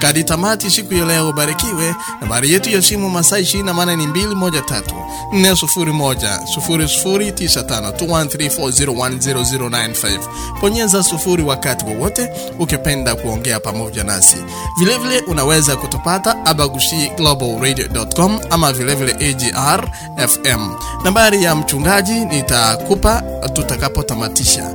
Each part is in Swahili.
kadi tamati siku ya leo. Barikiwe. Nambari yetu ya simu masaa ishirini na maana ni mbili moja tatu nne sufuri moja sufuri sufuri tisa tano two one three four zero one zero zero nine five. Bonyeza sufuri wakati wowote ukipenda kuongea pamoja nasi. Vilevile vile unaweza kutupata abagushi global radio.com ama vilevile vile AGR FM. Nambari ya mchungaji nitakupa tutakapotamatisha.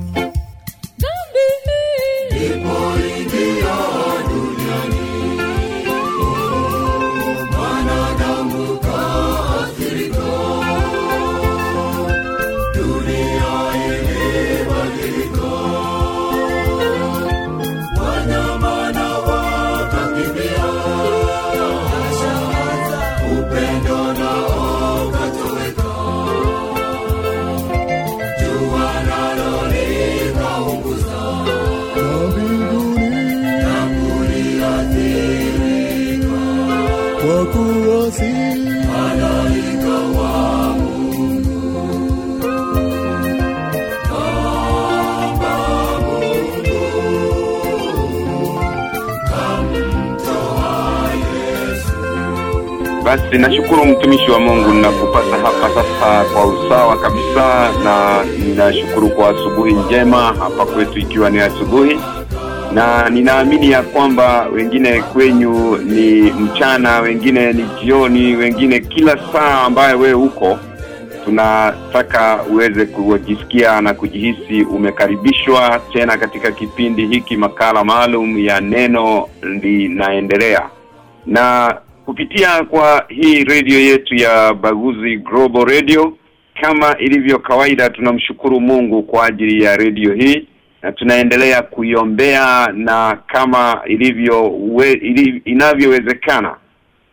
Basi nashukuru mtumishi wa Mungu ninakupata hapa sasa kwa usawa kabisa, na ninashukuru kwa asubuhi njema hapa kwetu, ikiwa ni asubuhi, na ninaamini ya kwamba wengine kwenyu ni mchana, wengine ni jioni, wengine kila saa ambayo wewe uko, tunataka uweze kujisikia na kujihisi umekaribishwa tena katika kipindi hiki, makala maalum ya neno linaendelea. Na kupitia kwa hii redio yetu ya Baguzi Global Radio. Kama ilivyo kawaida, tunamshukuru Mungu kwa ajili ya redio hii na tunaendelea kuiombea, na kama ilivyo we, iliv, inavyowezekana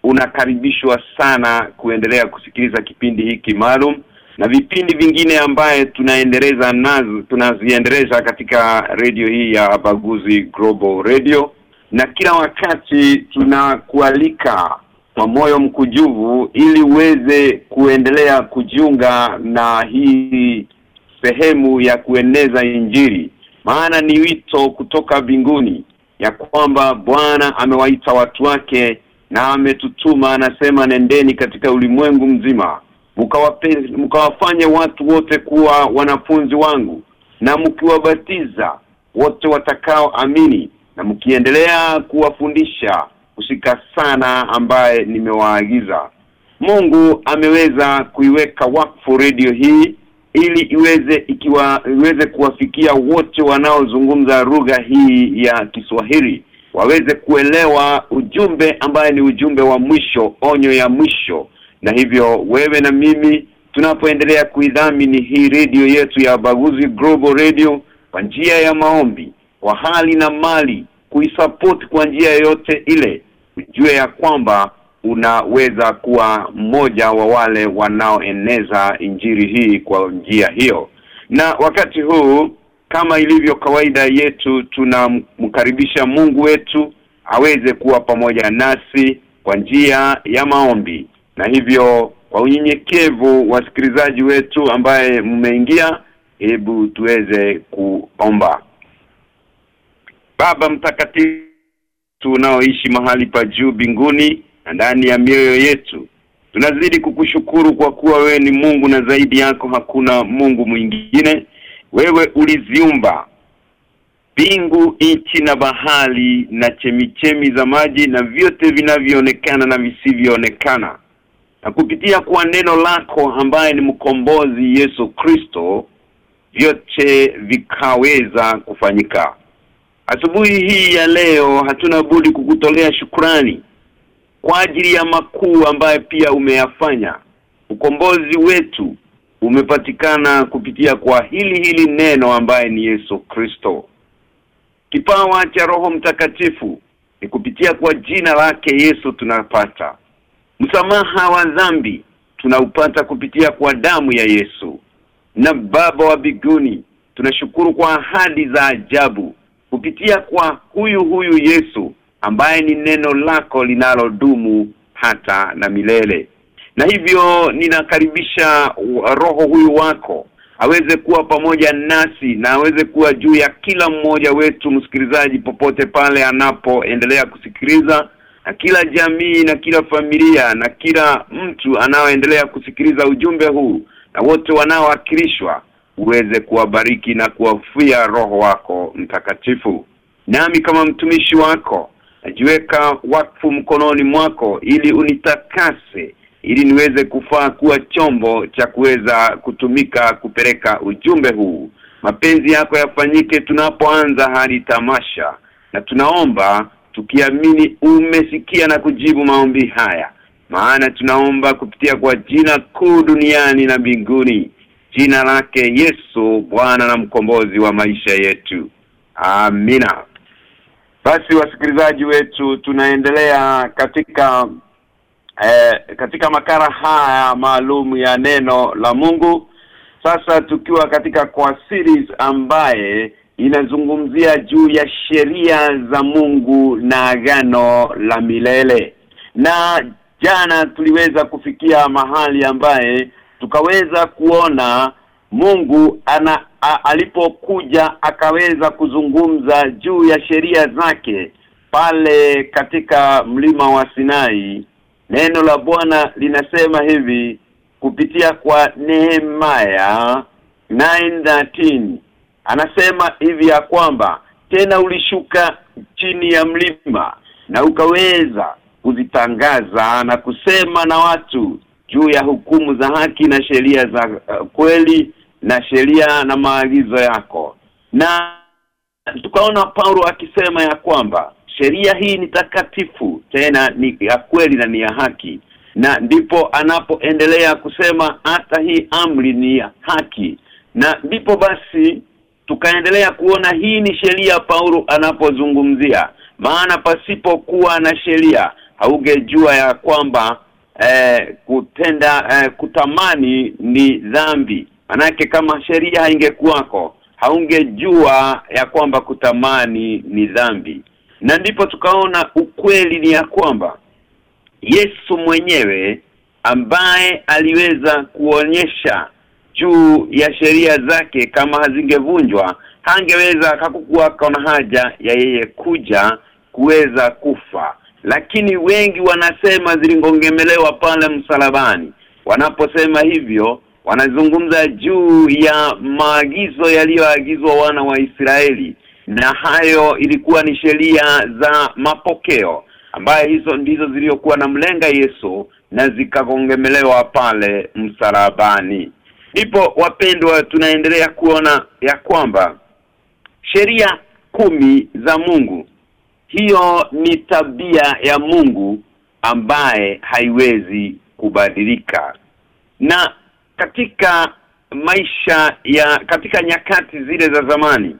unakaribishwa sana kuendelea kusikiliza kipindi hiki maalum na vipindi vingine ambaye tunaendeleza nazo tunaziendeleza katika redio hii ya Baguzi Global Radio na kila wakati tunakualika kwa moyo mkujuvu ili uweze kuendelea kujiunga na hii sehemu ya kueneza injiri maana ni wito kutoka binguni ya kwamba Bwana amewaita watu wake na ametutuma anasema nendeni katika ulimwengu mzima mkawafanye watu wote kuwa wanafunzi wangu na mkiwabatiza wote watakao amini na mkiendelea kuwafundisha kushika sana ambaye nimewaagiza. Mungu ameweza kuiweka wakfu radio hii ili iweze ikiwa iweze kuwafikia wote wanaozungumza lugha hii ya Kiswahili waweze kuelewa ujumbe ambaye ni ujumbe wa mwisho onyo ya mwisho. Na hivyo wewe na mimi tunapoendelea kuidhamini hii radio yetu ya Baguzi Global Radio kwa njia ya maombi kwa hali na mali kuisupport kwa njia yoyote ile ujue ya kwamba unaweza kuwa mmoja wa wale wanaoeneza injiri hii kwa njia hiyo. Na wakati huu kama ilivyo kawaida yetu tunamkaribisha Mungu wetu aweze kuwa pamoja nasi kwa njia ya maombi. Na hivyo kwa unyenyekevu wasikilizaji wetu ambaye mmeingia hebu tuweze kuomba Baba mtakatifu tunaoishi mahali pa juu binguni na ndani ya mioyo yetu tunazidi kukushukuru kwa kuwa wewe ni Mungu na zaidi yako hakuna Mungu mwingine. Wewe uliziumba bingu nchi na bahari na chemichemi za maji na vyote vinavyoonekana na visivyoonekana. Na kupitia kwa neno lako ambaye ni mkombozi Yesu Kristo vyote vikaweza kufanyika Asubuhi hii ya leo hatuna budi kukutolea shukrani kwa ajili ya makuu ambaye pia umeyafanya. Ukombozi wetu umepatikana kupitia kwa hili hili neno ambaye ni Yesu Kristo. Kipawa cha Roho Mtakatifu ni kupitia kwa jina lake Yesu tunapata. Msamaha wa dhambi tunaupata kupitia kwa damu ya Yesu. Na baba wa biguni tunashukuru kwa ahadi za ajabu kupitia kwa huyu huyu Yesu ambaye ni neno lako linalodumu hata na milele. Na hivyo ninakaribisha roho huyu wako aweze kuwa pamoja nasi na aweze kuwa juu ya kila mmoja wetu msikilizaji popote pale anapoendelea kusikiliza na kila jamii na kila familia na kila mtu anaoendelea kusikiliza ujumbe huu na wote wanaowakilishwa uweze kuwabariki na kuwafia roho wako mtakatifu. Nami kama mtumishi wako najiweka wakfu mkononi mwako ili unitakase ili niweze kufaa kuwa chombo cha kuweza kutumika kupeleka ujumbe huu. Mapenzi yako yafanyike tunapoanza hadi tamasha na tunaomba tukiamini umesikia na kujibu maombi haya. Maana tunaomba kupitia kwa jina kuu duniani na mbinguni jina lake Yesu Bwana na mkombozi wa maisha yetu. Amina. Basi wasikilizaji wetu tunaendelea katika eh, katika makara haya maalum ya neno la Mungu. Sasa tukiwa katika kwa series ambaye inazungumzia juu ya sheria za Mungu na agano la milele. Na jana tuliweza kufikia mahali ambaye tukaweza kuona Mungu ana alipokuja akaweza kuzungumza juu ya sheria zake pale katika mlima wa Sinai. Neno la Bwana linasema hivi kupitia kwa Nehemia 9:13 anasema hivi ya kwamba tena ulishuka chini ya mlima na ukaweza kuzitangaza na kusema na watu juu ya hukumu za haki na sheria za uh, kweli na sheria na maagizo yako. Na tukaona Paulo akisema ya kwamba sheria hii ni takatifu tena ni ya kweli na ni ya haki. Na ndipo anapoendelea kusema hata hii amri ni ya haki. Na ndipo basi tukaendelea kuona hii ni sheria Paulo anapozungumzia. Maana pasipokuwa na sheria haungejua ya kwamba eh, kutenda eh, kutamani ni dhambi. Manake kama sheria haingekuwako haungejua ya kwamba kutamani ni dhambi. Na ndipo tukaona ukweli ni ya kwamba Yesu mwenyewe ambaye aliweza kuonyesha juu ya sheria zake kama hazingevunjwa hangeweza hakukuwa na haja ya yeye kuja kuweza kufa lakini wengi wanasema zilingongemelewa pale msalabani. Wanaposema hivyo wanazungumza juu ya maagizo yaliyoagizwa wana wa Israeli. Na hayo ilikuwa ni sheria za mapokeo ambaye hizo ndizo zilizokuwa na mlenga Yesu na zikagongemelewa pale msalabani. Ndipo wapendwa tunaendelea kuona ya kwamba sheria kumi za Mungu hiyo ni tabia ya Mungu ambaye haiwezi kubadilika. Na katika maisha ya katika nyakati zile za zamani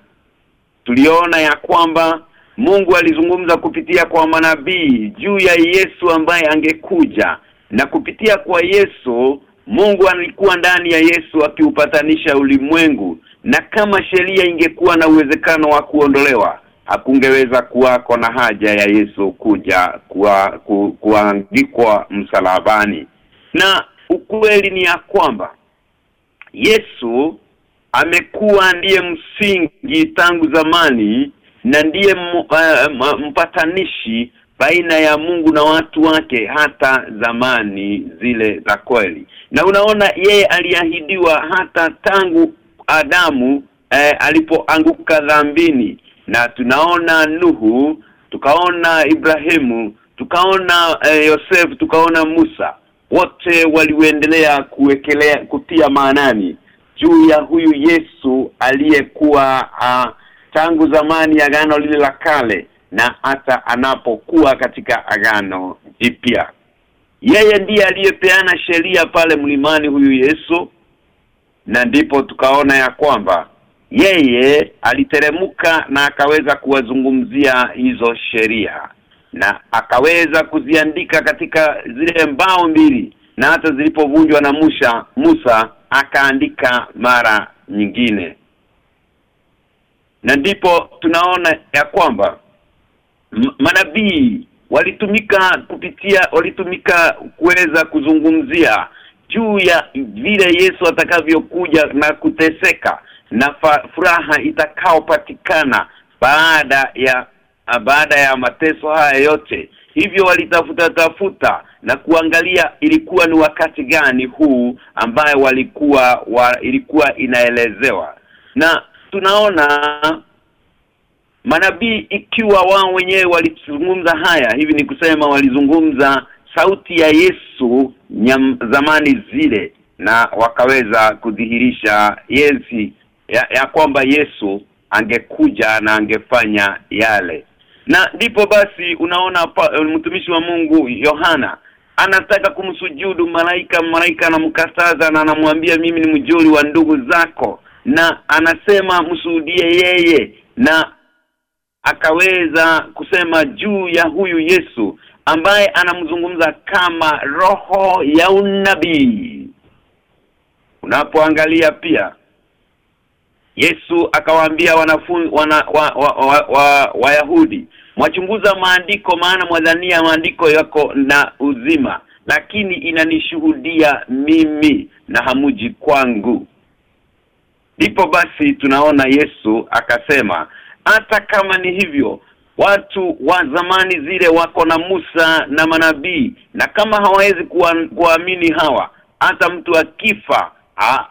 tuliona ya kwamba Mungu alizungumza kupitia kwa manabii juu ya Yesu ambaye angekuja. Na kupitia kwa Yesu Mungu alikuwa ndani ya Yesu akiupatanisha ulimwengu. Na kama sheria ingekuwa na uwezekano wa kuondolewa hakungeweza kuwako na haja ya Yesu kuja kuwa, ku, kuangikwa msalabani. Na ukweli ni ya kwamba Yesu amekuwa ndiye msingi tangu zamani na ndiye mpatanishi baina ya Mungu na watu wake hata zamani zile za kweli. Na unaona yeye aliahidiwa hata tangu Adamu eh, alipoanguka dhambini na tunaona Nuhu tukaona Ibrahimu tukaona eh, Yosef tukaona Musa. Wote waliendelea kuwekelea kutia maanani juu ya huyu Yesu aliyekuwa uh, tangu zamani agano lile la kale na hata anapokuwa katika agano jipya. Yeye ndiye aliyepeana sheria pale mlimani huyu Yesu na ndipo tukaona ya kwamba yeye aliteremka na akaweza kuwazungumzia hizo sheria na akaweza kuziandika katika zile mbao mbili na hata zilipovunjwa na Musa Musa akaandika mara nyingine. Na ndipo tunaona ya kwamba manabii walitumika kupitia walitumika kuweza kuzungumzia juu ya vile Yesu atakavyokuja na kuteseka na furaha itakaopatikana baada ya baada ya mateso haya yote. Hivyo walitafuta tafuta na kuangalia ilikuwa ni wakati gani huu ambaye walikuwa wa, ilikuwa inaelezewa. Na tunaona manabii ikiwa wao wenyewe walizungumza haya hivi ni kusema walizungumza sauti ya Yesu nyam, zamani zile na wakaweza kudhihirisha Yesu ya, ya kwamba Yesu angekuja na angefanya yale. Na ndipo basi unaona pa, mtumishi wa Mungu Yohana anataka kumsujudu malaika malaika anamkataza na anamwambia mimi ni mjoli wa ndugu zako. Na anasema msudie yeye na akaweza kusema juu ya huyu Yesu ambaye anamzungumza kama roho ya unabii. Unapoangalia pia Yesu akawaambia wanafunzi wana wa, wa, wa, wa, Wayahudi mwachunguza maandiko maana mwadhania maandiko yako na uzima lakini inanishuhudia mimi na hamuji kwangu. Ndipo basi tunaona Yesu akasema hata kama ni hivyo watu wa zamani zile wako na Musa na manabii na kama hawawezi kuamini hawa hata mtu akifa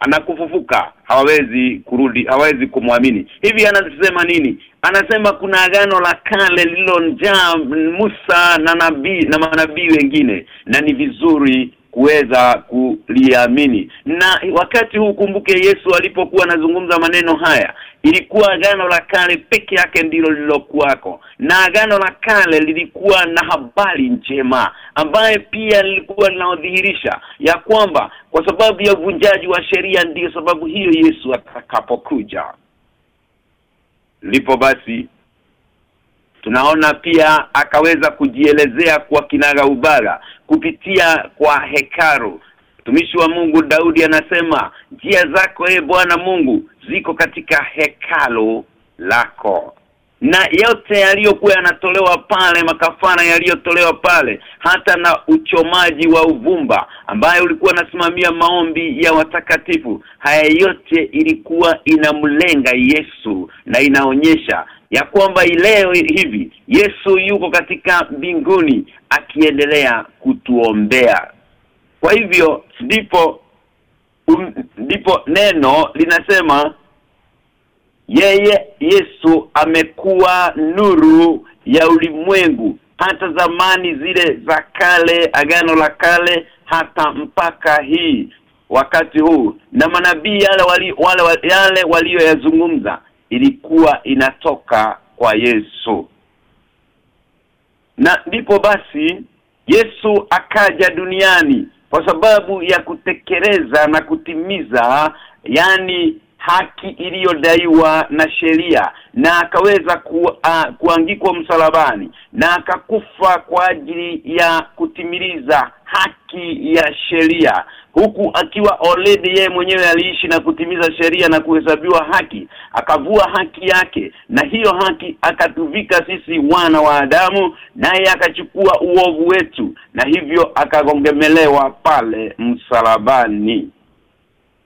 anakufufuka hawawezi kurudi hawawezi kumwamini. Hivi anasema nini? Anasema kuna agano la kale lililonjaa Musa na nabii na manabii wengine na ni vizuri kuweza kuliamini. Na wakati huu kumbuke Yesu alipokuwa anazungumza maneno haya ilikuwa agano la kale peke yake ndilo lilokuwako na agano la kale lilikuwa na habari njema ambaye pia lilikuwa linaodhihirisha ya kwamba kwa sababu ya uvunjaji wa sheria ndiyo sababu hiyo Yesu atakapokuja. Lipo basi tunaona pia akaweza kujielezea kwa kinaga ubaga kupitia kwa hekaru. Mtumishi wa Mungu Daudi anasema njia zako e Bwana Mungu ziko katika hekalo lako. Na yote yaliyokuwa yanatolewa pale makafara yaliyotolewa pale hata na uchomaji wa uvumba ambaye ulikuwa nasimamia maombi ya watakatifu haya yote ilikuwa inamlenga Yesu na inaonyesha ya kwamba leo hivi Yesu yuko katika mbinguni akiendelea kutuombea. Kwa hivyo ndipo um, ndipo neno linasema yeye Yesu amekuwa nuru ya ulimwengu hata zamani zile za kale agano la kale hata mpaka hii wakati huu. Na manabii yale wali, wale yale walioyazungumza ilikuwa inatoka kwa Yesu. Na ndipo basi Yesu akaja duniani kwa sababu ya kutekeleza na kutimiza yani haki iliyodaiwa na sheria na akaweza ku, kuangikwa msalabani na akakufa kwa ajili ya kutimiliza haki ya sheria. Huku akiwa already yeye mwenyewe aliishi na kutimiza sheria na kuhesabiwa haki akavua haki yake na hiyo haki akatuvika sisi wana wa Adamu naye akachukua uovu wetu na hivyo akagongemelewa pale msalabani.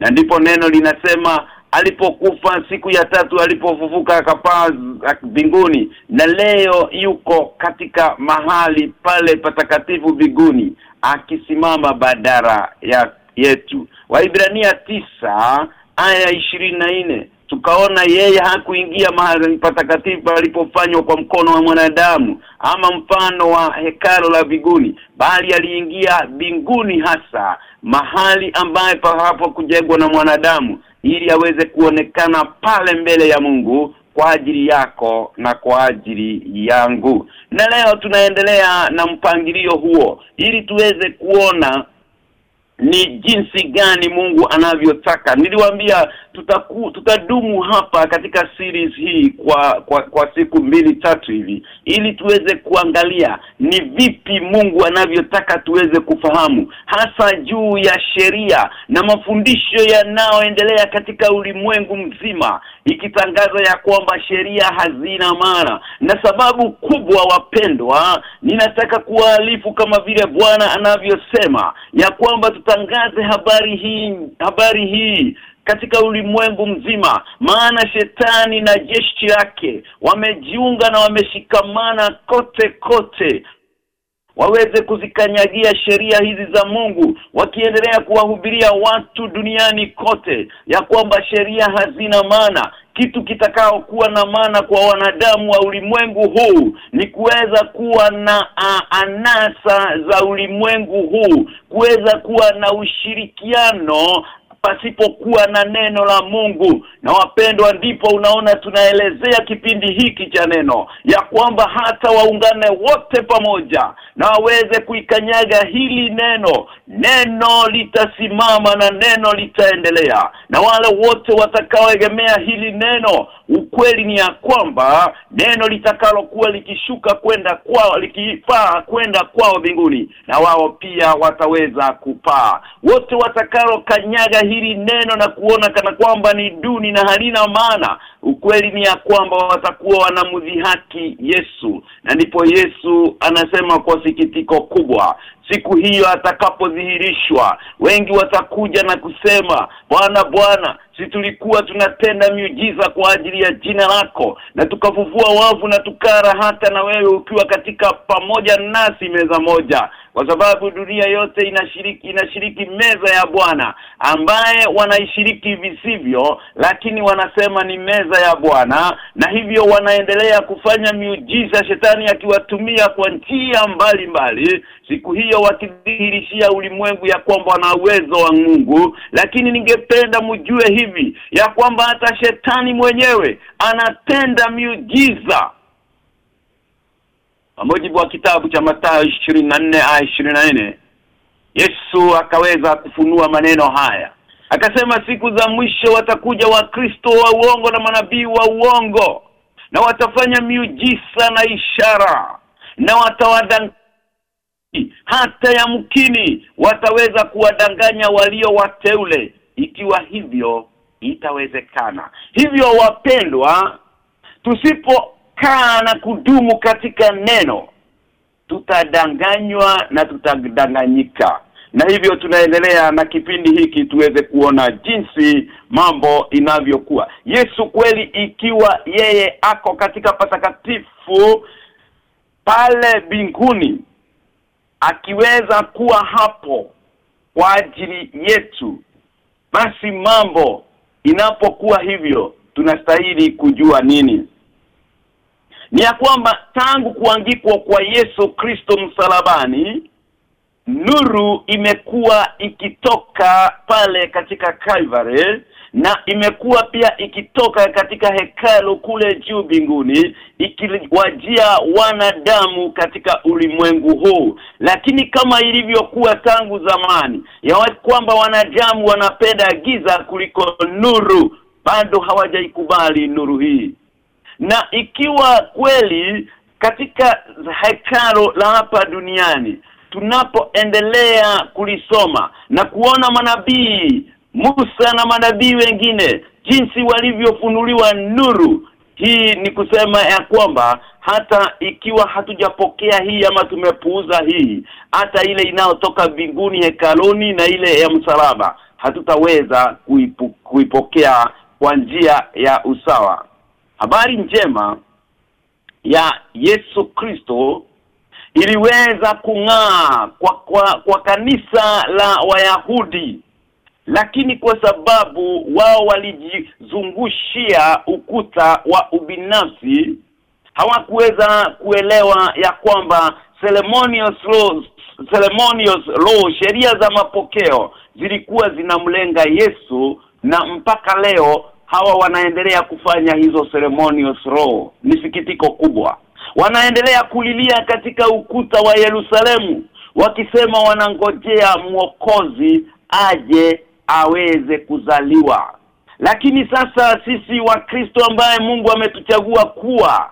Na ndipo neno linasema alipokufa siku ya tatu alipofufuka akapaa binguni na leo yuko katika mahali pale patakatifu biguni akisimama badara ya yetu. Waibrania tisa aya ishirini na nne. Tukaona yeye hakuingia mahali patakatifu alipofanywa kwa mkono wa mwanadamu ama mfano wa hekalo la biguni bali aliingia binguni hasa mahali ambaye hapo kujengwa na mwanadamu ili aweze kuonekana pale mbele ya Mungu kwa ajili yako na kwa ajili yangu. Na leo tunaendelea na mpangilio huo ili tuweze kuona ni jinsi gani Mungu anavyotaka? Niliwaambia tutaku, tutadumu hapa katika series hii kwa kwa, kwa siku mbili tatu hivi ili tuweze kuangalia ni vipi Mungu anavyotaka tuweze kufahamu hasa juu ya sheria na mafundisho yanayoendelea katika ulimwengu mzima ikitangaza ya kwamba sheria hazina maana. Na sababu kubwa wapendwa ninataka kuwaalifu kama vile Bwana anavyosema ya kwamba tutangaze habari hii habari hii katika ulimwengu mzima. Maana shetani na jeshi lake wamejiunga na wameshikamana kote kote waweze kuzikanyagia sheria hizi za Mungu wakiendelea kuwahubiria watu duniani kote ya kwamba sheria hazina maana. Kitu kitakao kuwa na maana kwa wanadamu wa ulimwengu huu ni kuweza kuwa na a, anasa za ulimwengu huu kuweza kuwa na ushirikiano pasipokuwa na neno la Mungu. Na wapendwa ndipo unaona tunaelezea kipindi hiki cha neno ya kwamba hata waungane wote pamoja na waweze kuikanyaga hili neno. Neno litasimama na neno litaendelea. Na wale wote watakaoegemea hili neno ukweli ni ya kwamba neno litakalo kuwa likishuka kwenda kwao likipaa kwenda kwao mbinguni na wao pia wataweza kupaa. Wote watakalo kanyaga hili neno na kuona kana kwamba ni duni na halina maana ukweli ni ya kwamba watakuwa wanamdhihaki Yesu. Na ndipo Yesu anasema kwa sikitiko kubwa siku hiyo atakapodhihirishwa wengi watakuja na kusema bwana bwana si tulikuwa tunatenda miujiza kwa ajili ya jina lako na tukavuvua wavu na tukara hata na wewe ukiwa katika pamoja nasi meza moja. Kwa sababu dunia yote inashiriki inashiriki meza ya Bwana ambaye wanaishiriki visivyo lakini wanasema ni meza ya Bwana na hivyo wanaendelea kufanya miujiza shetani akiwatumia kwa njia mbalimbali siku hiyo wakidhihirishia ulimwengu ya kwamba wana uwezo wa Mungu. Lakini ningependa mjue hivi ya kwamba hata shetani mwenyewe anatenda miujiza. Kwa mujibu wa kitabu cha Mathayo 24 aya 24 Yesu akaweza kufunua maneno haya. Akasema siku za mwisho watakuja wakristo wa uongo na manabii wa uongo na watafanya miujiza na ishara na watawadanganya hata yamkini wataweza kuwadanganya walio wateule. Ikiwa hivyo itawezekana. Hivyo wapendwa tusipokaa na kudumu katika neno tutadanganywa na tutadanganyika. Na hivyo tunaendelea na kipindi hiki tuweze kuona jinsi mambo inavyokuwa. Yesu kweli ikiwa yeye ako katika patakatifu pale binguni akiweza kuwa hapo kwa ajili yetu basi mambo inapokuwa hivyo tunastahili kujua nini? Ni ya kwamba tangu kuangikwa kwa Yesu Kristo msalabani nuru imekuwa ikitoka pale katika Calvary na imekuwa pia ikitoka katika hekalo kule juu binguni ikiwajia wanadamu katika ulimwengu huu. Lakini kama ilivyokuwa tangu zamani ya kwamba wanadamu wanapenda giza kuliko nuru bado hawajaikubali nuru hii. Na ikiwa kweli katika hekalo la hapa duniani tunapoendelea kulisoma na kuona manabii Musa na manabii wengine jinsi walivyofunuliwa nuru. Hii ni kusema ya kwamba hata ikiwa hatujapokea hii ama tumepuuza hii hata ile inayotoka mbinguni hekaloni na ile ya msalaba hatutaweza kuipu, kuipokea kwa njia ya usawa. Habari njema ya Yesu Kristo iliweza kung'aa kwa, kwa kwa kanisa la Wayahudi lakini kwa sababu wao walijizungushia ukuta wa ubinafsi hawakuweza kuelewa ya kwamba ceremonious laws ceremonious law sheria za mapokeo zilikuwa zinamlenga Yesu na mpaka leo hawa wanaendelea kufanya hizo ceremonious law. Ni sikitiko kubwa. Wanaendelea kulilia katika ukuta wa Yerusalemu wakisema wanangojea mwokozi aje aweze kuzaliwa. Lakini sasa sisi wa Kristo ambaye Mungu ametuchagua kuwa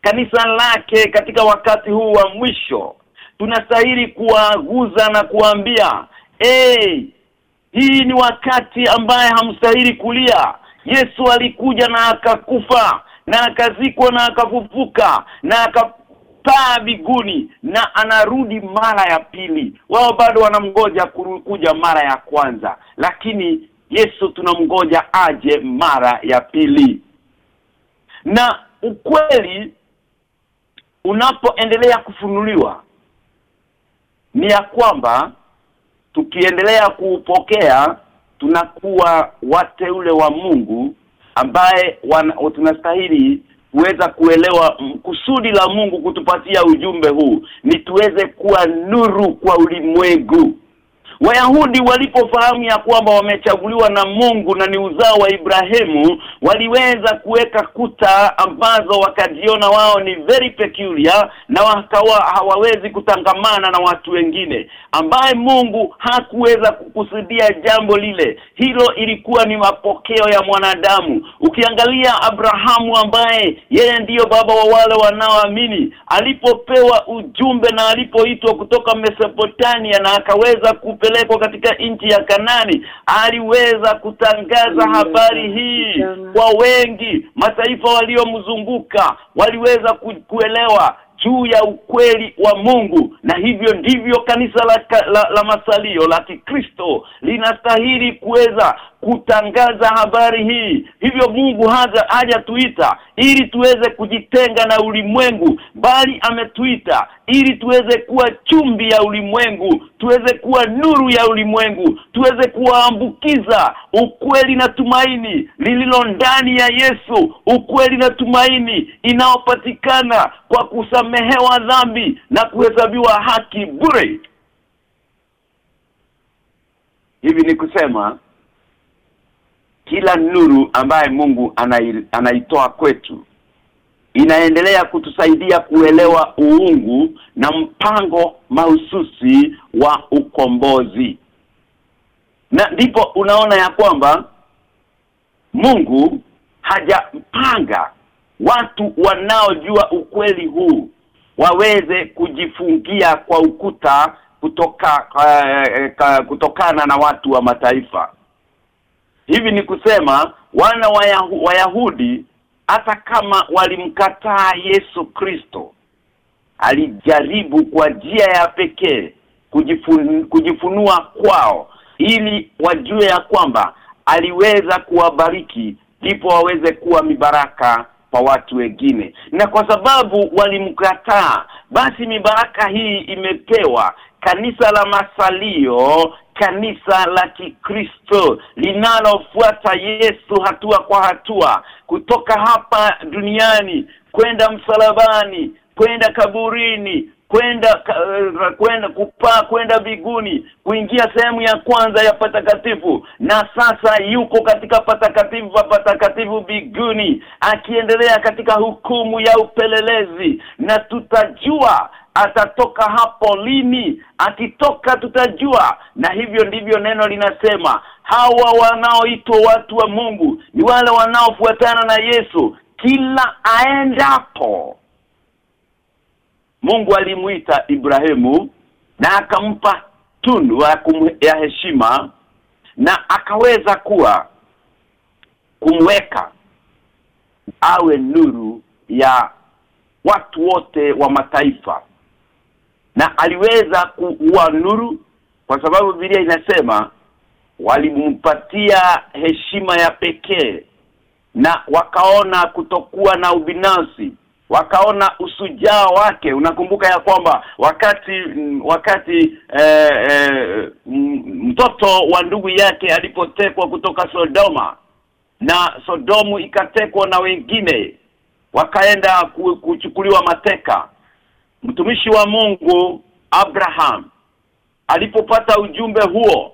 kanisa lake katika wakati huu wa mwisho tunastahili kuwaguza na kuambia hey, hii ni wakati ambaye hamstahili kulia. Yesu alikuja na akakufa na akazikwa na akafufuka na akapaa biguni na anarudi mara ya pili. Wao bado wanamgoja kuja mara ya kwanza lakini Yesu tunamgoja aje mara ya pili. Na ukweli unapoendelea kufunuliwa ni ya kwamba tukiendelea kuupokea tunakuwa wateule wa Mungu ambaye tunastahili kuweza kuelewa kusudi la Mungu kutupatia ujumbe huu ni tuweze kuwa nuru kwa ulimwengu Wayahudi walipofahamu ya kwamba wamechaguliwa na Mungu na ni uzao wa Ibrahimu waliweza kuweka kuta ambazo wakajiona wao ni very peculiar na wakawa hawawezi kutangamana na watu wengine. Ambaye Mungu hakuweza kukusudia jambo lile hilo ilikuwa ni mapokeo ya mwanadamu. Ukiangalia Abrahamu ambaye yeye ndiyo baba wa wale wanaoamini alipopewa ujumbe na alipoitwa kutoka Mesopotamia na akaweza kupe kupelekwa katika nchi ya Kanani aliweza kutangaza habari hii kwa wengi. Mataifa waliomzunguka waliweza kuelewa juu ya ukweli wa Mungu. Na hivyo ndivyo kanisa la, la, la masalio la Kikristo linastahili kuweza kutangaza habari hii. Hivyo Mungu haja hajatuita ili tuweze kujitenga na ulimwengu bali ametuita ili tuweze kuwa chumbi ya ulimwengu tuweze kuwa nuru ya ulimwengu tuweze kuwaambukiza ukweli na tumaini lililo ndani ya Yesu. Ukweli na tumaini inaopatikana kwa kusamehewa dhambi na kuhesabiwa haki bure. Hivi ni kusema kila nuru ambaye Mungu anaitoa kwetu inaendelea kutusaidia kuelewa uungu na mpango mahususi wa ukombozi. Na ndipo unaona ya kwamba Mungu hajapanga watu wanaojua ukweli huu waweze kujifungia kwa ukuta kutoka uh, kutokana na watu wa mataifa. Hivi ni kusema wana wa Yahu, Wayahudi hata kama walimkataa Yesu Kristo alijaribu kwa njia ya pekee kujifun, kujifunua kwao ili wajue ya kwamba aliweza kuwabariki ndipo waweze kuwa mibaraka kwa watu wengine. Na kwa sababu walimkataa basi mibaraka hii imepewa kanisa la masalio kanisa la Kikristo linalofuata Yesu hatua kwa hatua kutoka hapa duniani kwenda msalabani kwenda kaburini kwenda uh, kwenda kupaa kwenda biguni kuingia sehemu ya kwanza ya patakatifu na sasa yuko katika patakatifu pa patakatifu biguni akiendelea katika hukumu ya upelelezi. Na tutajua atatoka hapo lini. Akitoka tutajua. Na hivyo ndivyo neno linasema hawa wanaoitwa watu wa Mungu ni wale wanaofuatana na Yesu kila aendapo Mungu alimuita Ibrahimu na akampa tundu ya, heshima na akaweza kuwa kumweka awe nuru ya watu wote wa mataifa. Na aliweza kuwa nuru kwa sababu Biblia inasema walimpatia heshima ya pekee na wakaona kutokuwa na ubinafsi wakaona usujaa wake. Unakumbuka ya kwamba wakati wakati e, e, mtoto wa ndugu yake alipotekwa kutoka Sodoma na Sodomu ikatekwa na wengine wakaenda kuchukuliwa mateka. Mtumishi wa Mungu Abraham alipopata ujumbe huo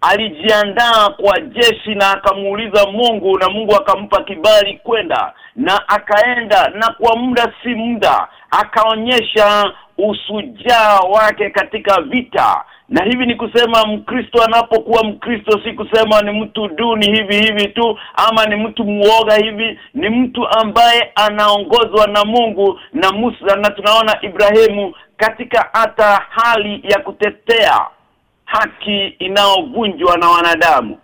alijiandaa kwa jeshi na akamuuliza Mungu na Mungu akampa kibali kwenda na akaenda na kwa muda si muda akaonyesha usujaa wake katika vita. Na hivi ni kusema mkristo anapokuwa mkristo si kusema ni mtu duni hivi hivi tu ama ni mtu muoga hivi. Ni mtu ambaye anaongozwa na Mungu na Musa na tunaona Ibrahimu katika hata hali ya kutetea haki inaovunjwa na wanadamu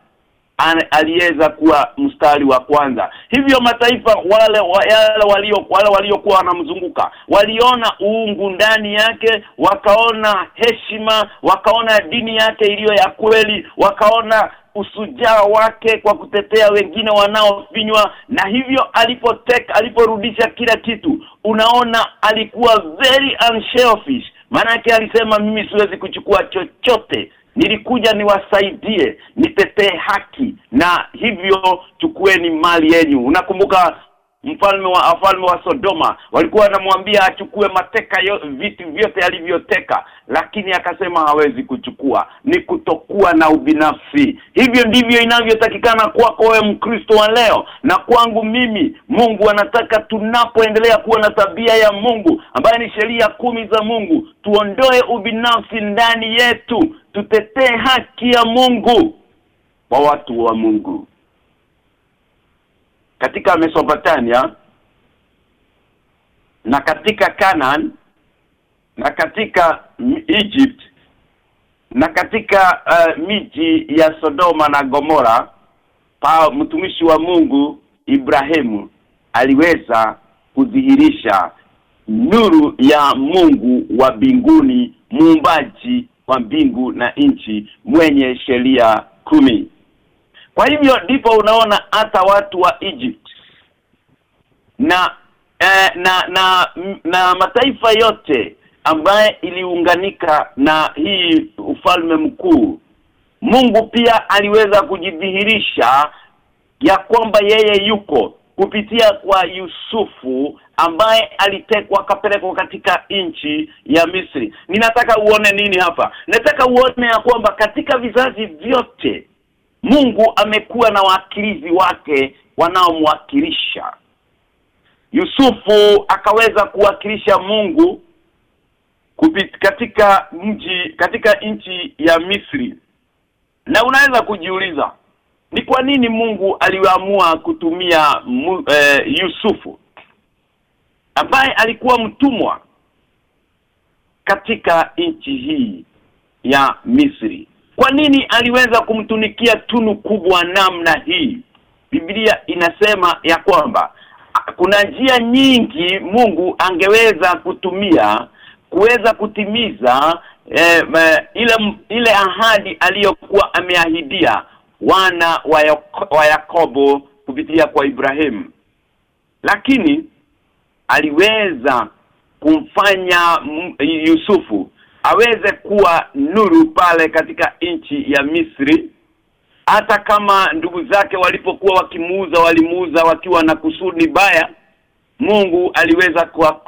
aliweza kuwa mstari wa kwanza. Hivyo mataifa wale wale walio wale waliokuwa wanamzunguka waliona uungu ndani yake wakaona heshima wakaona dini yake iliyo ya kweli wakaona usujaa wake kwa kutetea wengine wanaofinywa. Na hivyo alipoteka aliporudisha kila kitu unaona alikuwa very unselfish maana alisema mimi siwezi kuchukua chochote nilikuja niwasaidie nitetee haki na hivyo chukueni mali yenu. Unakumbuka mfalme wa afalme wa Sodoma walikuwa wanamwambia achukue mateka yo, vitu vyote alivyoteka lakini akasema hawezi kuchukua. Ni kutokuwa na ubinafsi. Hivyo ndivyo inavyotakikana kwako wewe mkristo wa leo. Na kwangu mimi Mungu anataka tunapoendelea kuwa na tabia ya Mungu ambaye ni sheria kumi za Mungu tuondoe ubinafsi ndani yetu tutetee haki ya Mungu. Kwa watu wa Mungu. Katika Mesopotamia na katika Canaan na katika Egypt na katika uh, miji ya Sodoma na Gomora pa mtumishi wa Mungu Ibrahimu aliweza kudhihirisha nuru ya Mungu wa binguni muumbaji wa mbingu na nchi mwenye sheria kumi. Kwa hivyo ndipo unaona hata watu wa Egypt na eh, na na na mataifa yote ambaye iliunganika na hii ufalme mkuu Mungu pia aliweza kujidhihirisha ya kwamba yeye yuko kupitia kwa Yusufu ambaye alitekwa akapelekwa katika nchi ya Misri. Ninataka uone nini hapa? Nataka uone ya kwamba katika vizazi vyote Mungu amekuwa na wakilizi wake wanaomwakilisha. Yusufu akaweza kuwakilisha Mungu kupit, katika mji katika nchi ya Misri. Na unaweza kujiuliza ni kwa nini Mungu aliamua kutumia mu, eh, Yusufu ambaye alikuwa mtumwa katika nchi hii ya Misri. Kwa nini aliweza kumtunikia tunu kubwa namna hii? Biblia inasema ya kwamba kuna njia nyingi Mungu angeweza kutumia kuweza kutimiza eh, ile ile ahadi aliyokuwa ameahidia wana wa, Yakobo kupitia kwa Ibrahimu. Lakini aliweza kumfanya Yusufu aweze kuwa nuru pale katika nchi ya Misri. Hata kama ndugu zake walipokuwa wakimuuza walimuuza wakiwa na kusudi baya Mungu aliweza kuwa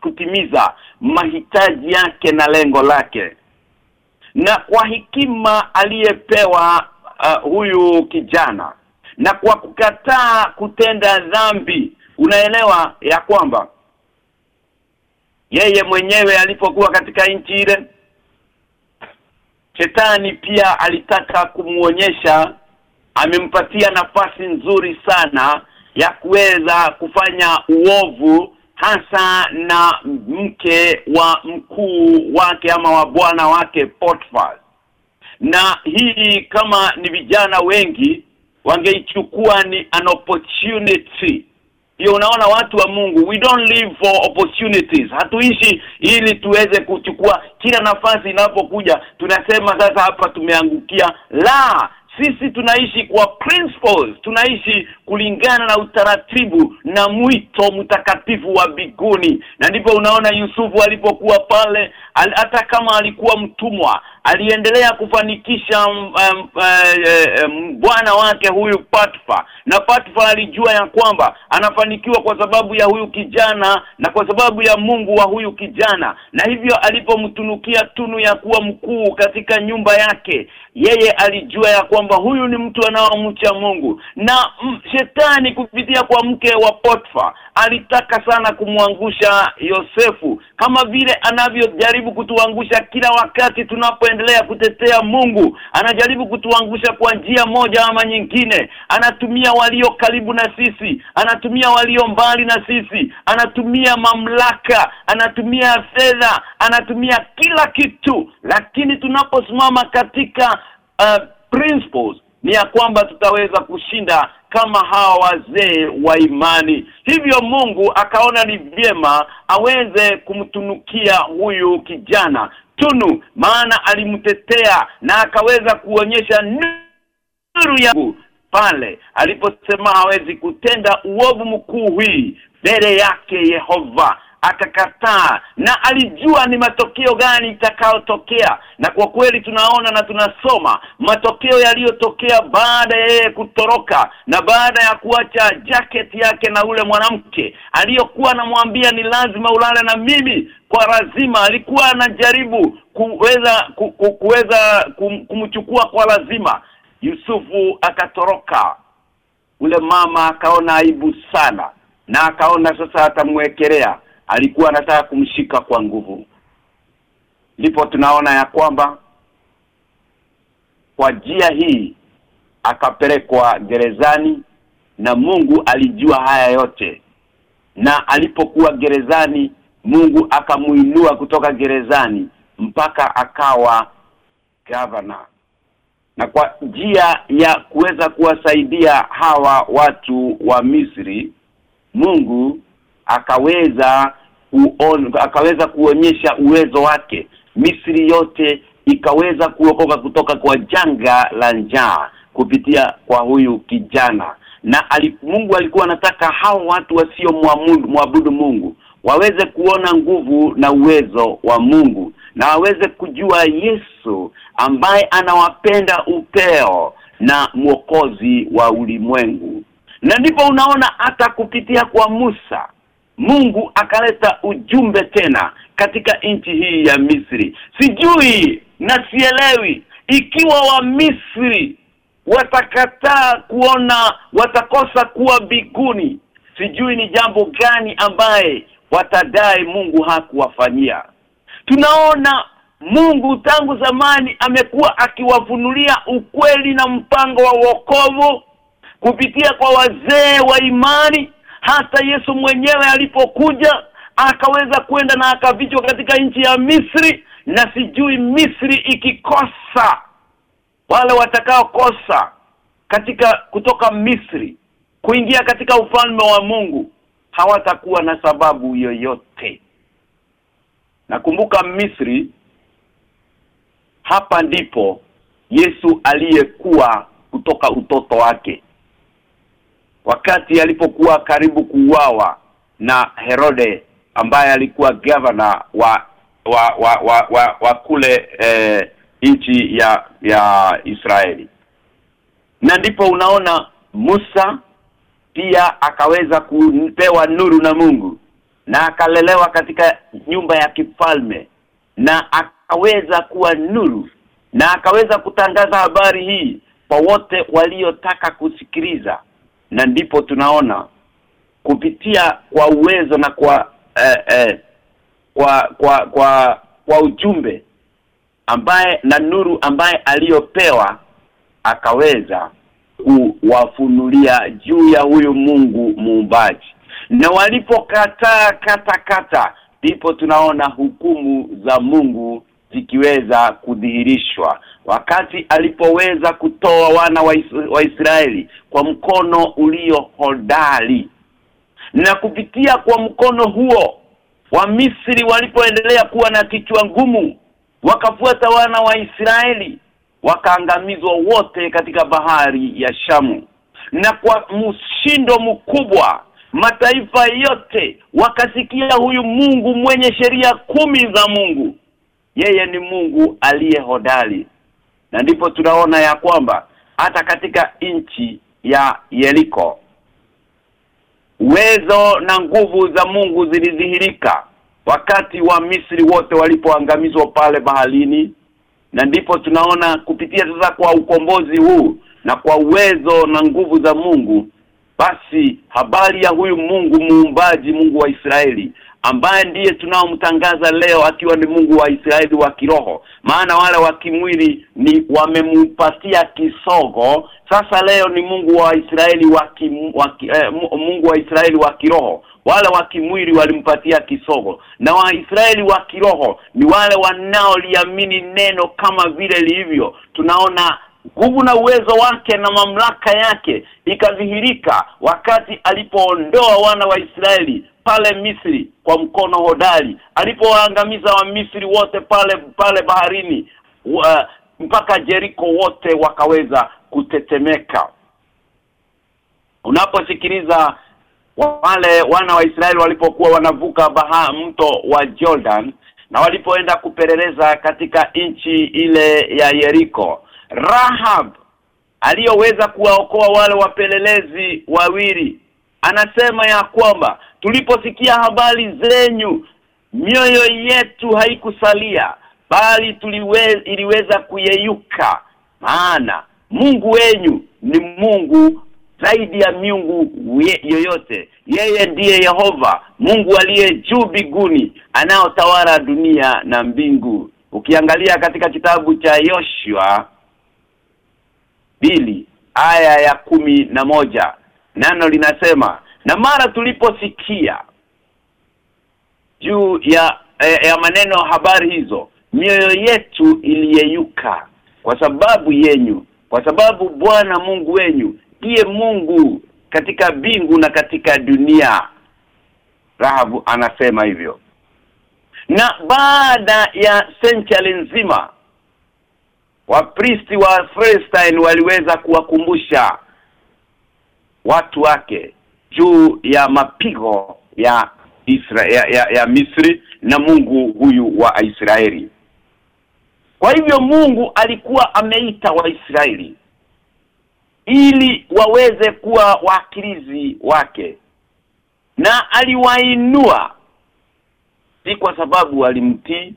kutimiza mahitaji yake na lengo lake. Na kwa hekima aliyepewa uh, huyu kijana na kwa kukataa kutenda dhambi unaelewa ya kwamba yeye mwenyewe alipokuwa katika nchi ile Shetani pia alitaka kumuonyesha amempatia nafasi nzuri sana ya kuweza kufanya uovu hasa na mke wa mkuu wake ama wa bwana wake Potiphar na hii kama ni vijana wengi wangeichukua ni an opportunity hiyo unaona watu wa Mungu we don't live for opportunities. Hatuishi ili tuweze kuchukua kila nafasi inapokuja. Tunasema sasa hapa tumeangukia. La sisi tunaishi kwa principles. Tunaishi kulingana na utaratibu na mwito mtakatifu wa biguni na ndipo unaona Yusufu alipokuwa pale al, hata kama alikuwa mtumwa aliendelea kufanikisha um, um, um, bwana wake huyu Patfa. Na Patfa alijua ya kwamba anafanikiwa kwa sababu ya huyu kijana na kwa sababu ya Mungu wa huyu kijana. Na hivyo alipomtunukia tunu ya kuwa mkuu katika nyumba yake yeye alijua ya kwamba huyu ni mtu anaomcha Mungu. Na m, shetani kupitia kwa mke wa Potfa alitaka sana kumwangusha Yosefu kama vile anavyojaribu kutuangusha kila wakati tunapoendelea kutetea Mungu. Anajaribu kutuangusha kwa njia moja ama nyingine. Anatumia walio karibu na sisi anatumia walio mbali na sisi anatumia mamlaka anatumia fedha anatumia kila kitu. Lakini tunaposimama katika uh, principles ni ya kwamba tutaweza kushinda kama hawa wazee wa imani. Hivyo Mungu akaona ni vyema aweze kumtunukia huyu kijana tunu maana alimtetea na akaweza kuonyesha nuru ya pale aliposema hawezi kutenda uovu mkuu hii mbele yake Yehova akakataa na alijua ni matokeo gani itakayotokea. Na kwa kweli tunaona na tunasoma matokeo yaliyotokea baada ya yeye kutoroka na baada ya kuacha jacket yake na ule mwanamke. Aliyokuwa anamwambia ni lazima ulale na mimi kwa lazima. Alikuwa anajaribu kuweza ku, ku, kuweza kum, kumchukua kwa lazima. Yusufu akatoroka. Ule mama akaona aibu sana na akaona sasa atamwekelea alikuwa anataka kumshika kwa nguvu. Ndipo tunaona ya kwamba kwa njia hii akapelekwa gerezani na Mungu alijua haya yote. Na alipokuwa gerezani Mungu akamuinua kutoka gerezani mpaka akawa governor na kwa njia ya kuweza kuwasaidia hawa watu wa Misri Mungu akaweza kuon, akaweza kuonyesha uwezo wake. Misri yote ikaweza kuokoka kutoka kwa janga la njaa kupitia kwa huyu kijana. Na ali, Mungu alikuwa anataka hao watu wasio muabudu Mungu waweze kuona nguvu na uwezo wa Mungu na waweze kujua Yesu ambaye anawapenda upeo na mwokozi wa ulimwengu. Na ndipo unaona hata kupitia kwa Musa Mungu akaleta ujumbe tena katika nchi hii ya Misri. Sijui na sielewi ikiwa wa Misri watakataa kuona watakosa kuwa biguni sijui ni jambo gani ambaye watadai Mungu hakuwafanyia. Tunaona Mungu tangu zamani amekuwa akiwafunulia ukweli na mpango wa wokovu kupitia kwa wazee wa imani hata Yesu mwenyewe alipokuja akaweza kwenda na akavichwa katika nchi ya Misri na sijui Misri ikikosa wale watakaokosa katika kutoka Misri kuingia katika ufalme wa Mungu hawatakuwa na sababu yoyote. Nakumbuka Misri hapa ndipo Yesu aliyekuwa kutoka utoto wake wakati alipokuwa karibu kuuawa na Herode ambaye alikuwa governor wa wa wa wa, wa, wa kule eh, nchi ya ya Israeli. Na ndipo unaona Musa pia akaweza kupewa nuru na Mungu na akalelewa katika nyumba ya kifalme na akaweza kuwa nuru na akaweza kutangaza habari hii kwa wote waliotaka kusikiliza na ndipo tunaona kupitia kwa uwezo na kwa eh, eh, kwa kwa kwa kwa ujumbe ambaye na nuru ambaye aliyopewa akaweza kuwafunulia juu ya huyu Mungu muumbaji. Na walipokataa kata kata ndipo tunaona hukumu za Mungu zikiweza kudhihirishwa wakati alipoweza kutoa wana wa, Is wa Israeli kwa mkono ulio hodari. Na kupitia kwa mkono huo wa Misri walipoendelea kuwa na kichwa ngumu wakafuata wana wa Israeli wakaangamizwa wote katika bahari ya Shamu. Na kwa mshindo mkubwa mataifa yote wakasikia huyu Mungu mwenye sheria kumi za Mungu. Yeye ni Mungu aliye hodari na ndipo tunaona ya kwamba hata katika nchi ya Yeriko uwezo na nguvu za Mungu zilidhihirika wakati wa Misri wote walipoangamizwa pale bahalini na ndipo tunaona kupitia sasa kwa ukombozi huu na kwa uwezo na nguvu za Mungu basi habari ya huyu Mungu muumbaji Mungu wa Israeli ambaye ndiye tunaomtangaza leo akiwa ni Mungu wa Israeli wa kiroho. Maana wale wa kimwili ni wamemupatia kisogo. Sasa leo ni Mungu wa Israeli wa, kim, wa eh, Mungu wa Israeli wa kiroho. Wale wa kimwili walimpatia kisogo. Na Waisraeli wa kiroho ni wale wanaoliamini neno kama vile lilivyo. Tunaona nguvu na uwezo wake na mamlaka yake ikadhihirika wakati alipoondoa wana wa Israeli pale Misri kwa mkono hodari alipowaangamiza wa Misri wote pale pale baharini uh, mpaka Jeriko wote wakaweza kutetemeka. Unaposikiliza wale wana wa Israeli walipokuwa wanavuka baha mto wa Jordan na walipoenda kupeleleza katika nchi ile ya Yeriko Rahab aliyoweza kuwaokoa wale wapelelezi wawili anasema ya kwamba tuliposikia habari zenyu mioyo yetu haikusalia bali tuliwe, iliweza kuyeyuka. Maana Mungu wenyu ni Mungu zaidi ya miungu yoyote. Yeye ndiye Yehova Mungu aliye juu biguni anaotawala dunia na mbingu. Ukiangalia katika kitabu cha Yoshua bili aya ya kumi na moja nano linasema na mara tuliposikia juu ya ya maneno habari hizo mioyo yetu iliyeyuka kwa sababu yenyu kwa sababu Bwana Mungu wenyu ndiye Mungu katika bingu na katika dunia. Rahabu anasema hivyo. Na baada ya century nzima wapristi wa Palestine waliweza kuwakumbusha watu wake juu ya mapigo ya Isra ya, ya, ya Misri na Mungu huyu wa Israeli. Kwa hivyo Mungu alikuwa ameita Waisraeli ili waweze kuwa wakilizi wake. Na aliwainua si kwa sababu alimtii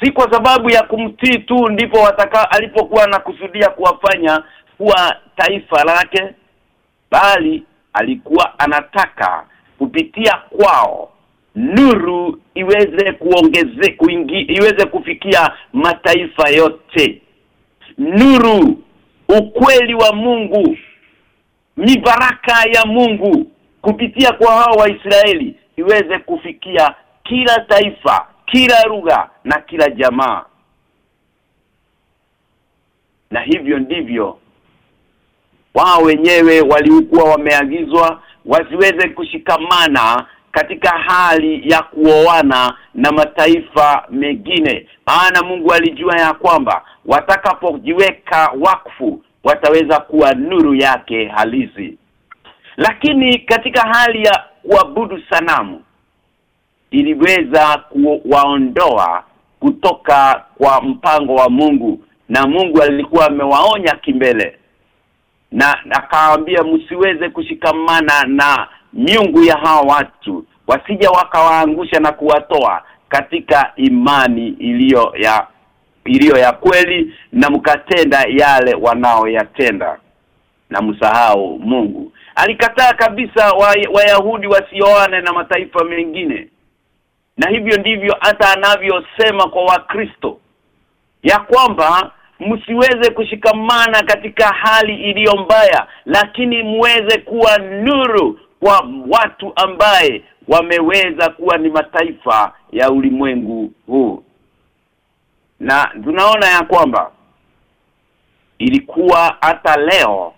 si kwa sababu ya kumtii tu ndipo wataka alipokuwa anakusudia kuwafanya kuwa taifa lake bali alikuwa anataka kupitia kwao nuru iweze kuongeze kuingi, iweze kufikia mataifa yote. Nuru ukweli wa Mungu mibaraka ya Mungu kupitia kwa hao Waisraeli iweze kufikia kila taifa kila lugha na kila jamaa. Na hivyo ndivyo wao wenyewe waliokuwa wameagizwa wasiweze kushikamana katika hali ya kuoana na mataifa mengine. Maana Mungu alijua ya kwamba watakapojiweka wakfu wataweza kuwa nuru yake halisi. Lakini katika hali ya kuabudu sanamu iliweza kuwaondoa kutoka kwa mpango wa Mungu na Mungu alikuwa amewaonya kimbele na akawaambia msiweze kushikamana na miungu ya hawa watu. Wasija wakawaangusha na kuwatoa katika imani iliyo ya iliyo ya kweli na mkatenda yale wanaoyatenda na msahau Mungu. Alikataa kabisa wayahudi wa wasioane na mataifa mengine. Na hivyo ndivyo hata anavyosema kwa wakristo ya kwamba msiweze kushikamana katika hali iliyo mbaya lakini muweze kuwa nuru kwa watu ambaye wameweza kuwa ni mataifa ya ulimwengu huu. Na tunaona ya kwamba ilikuwa hata leo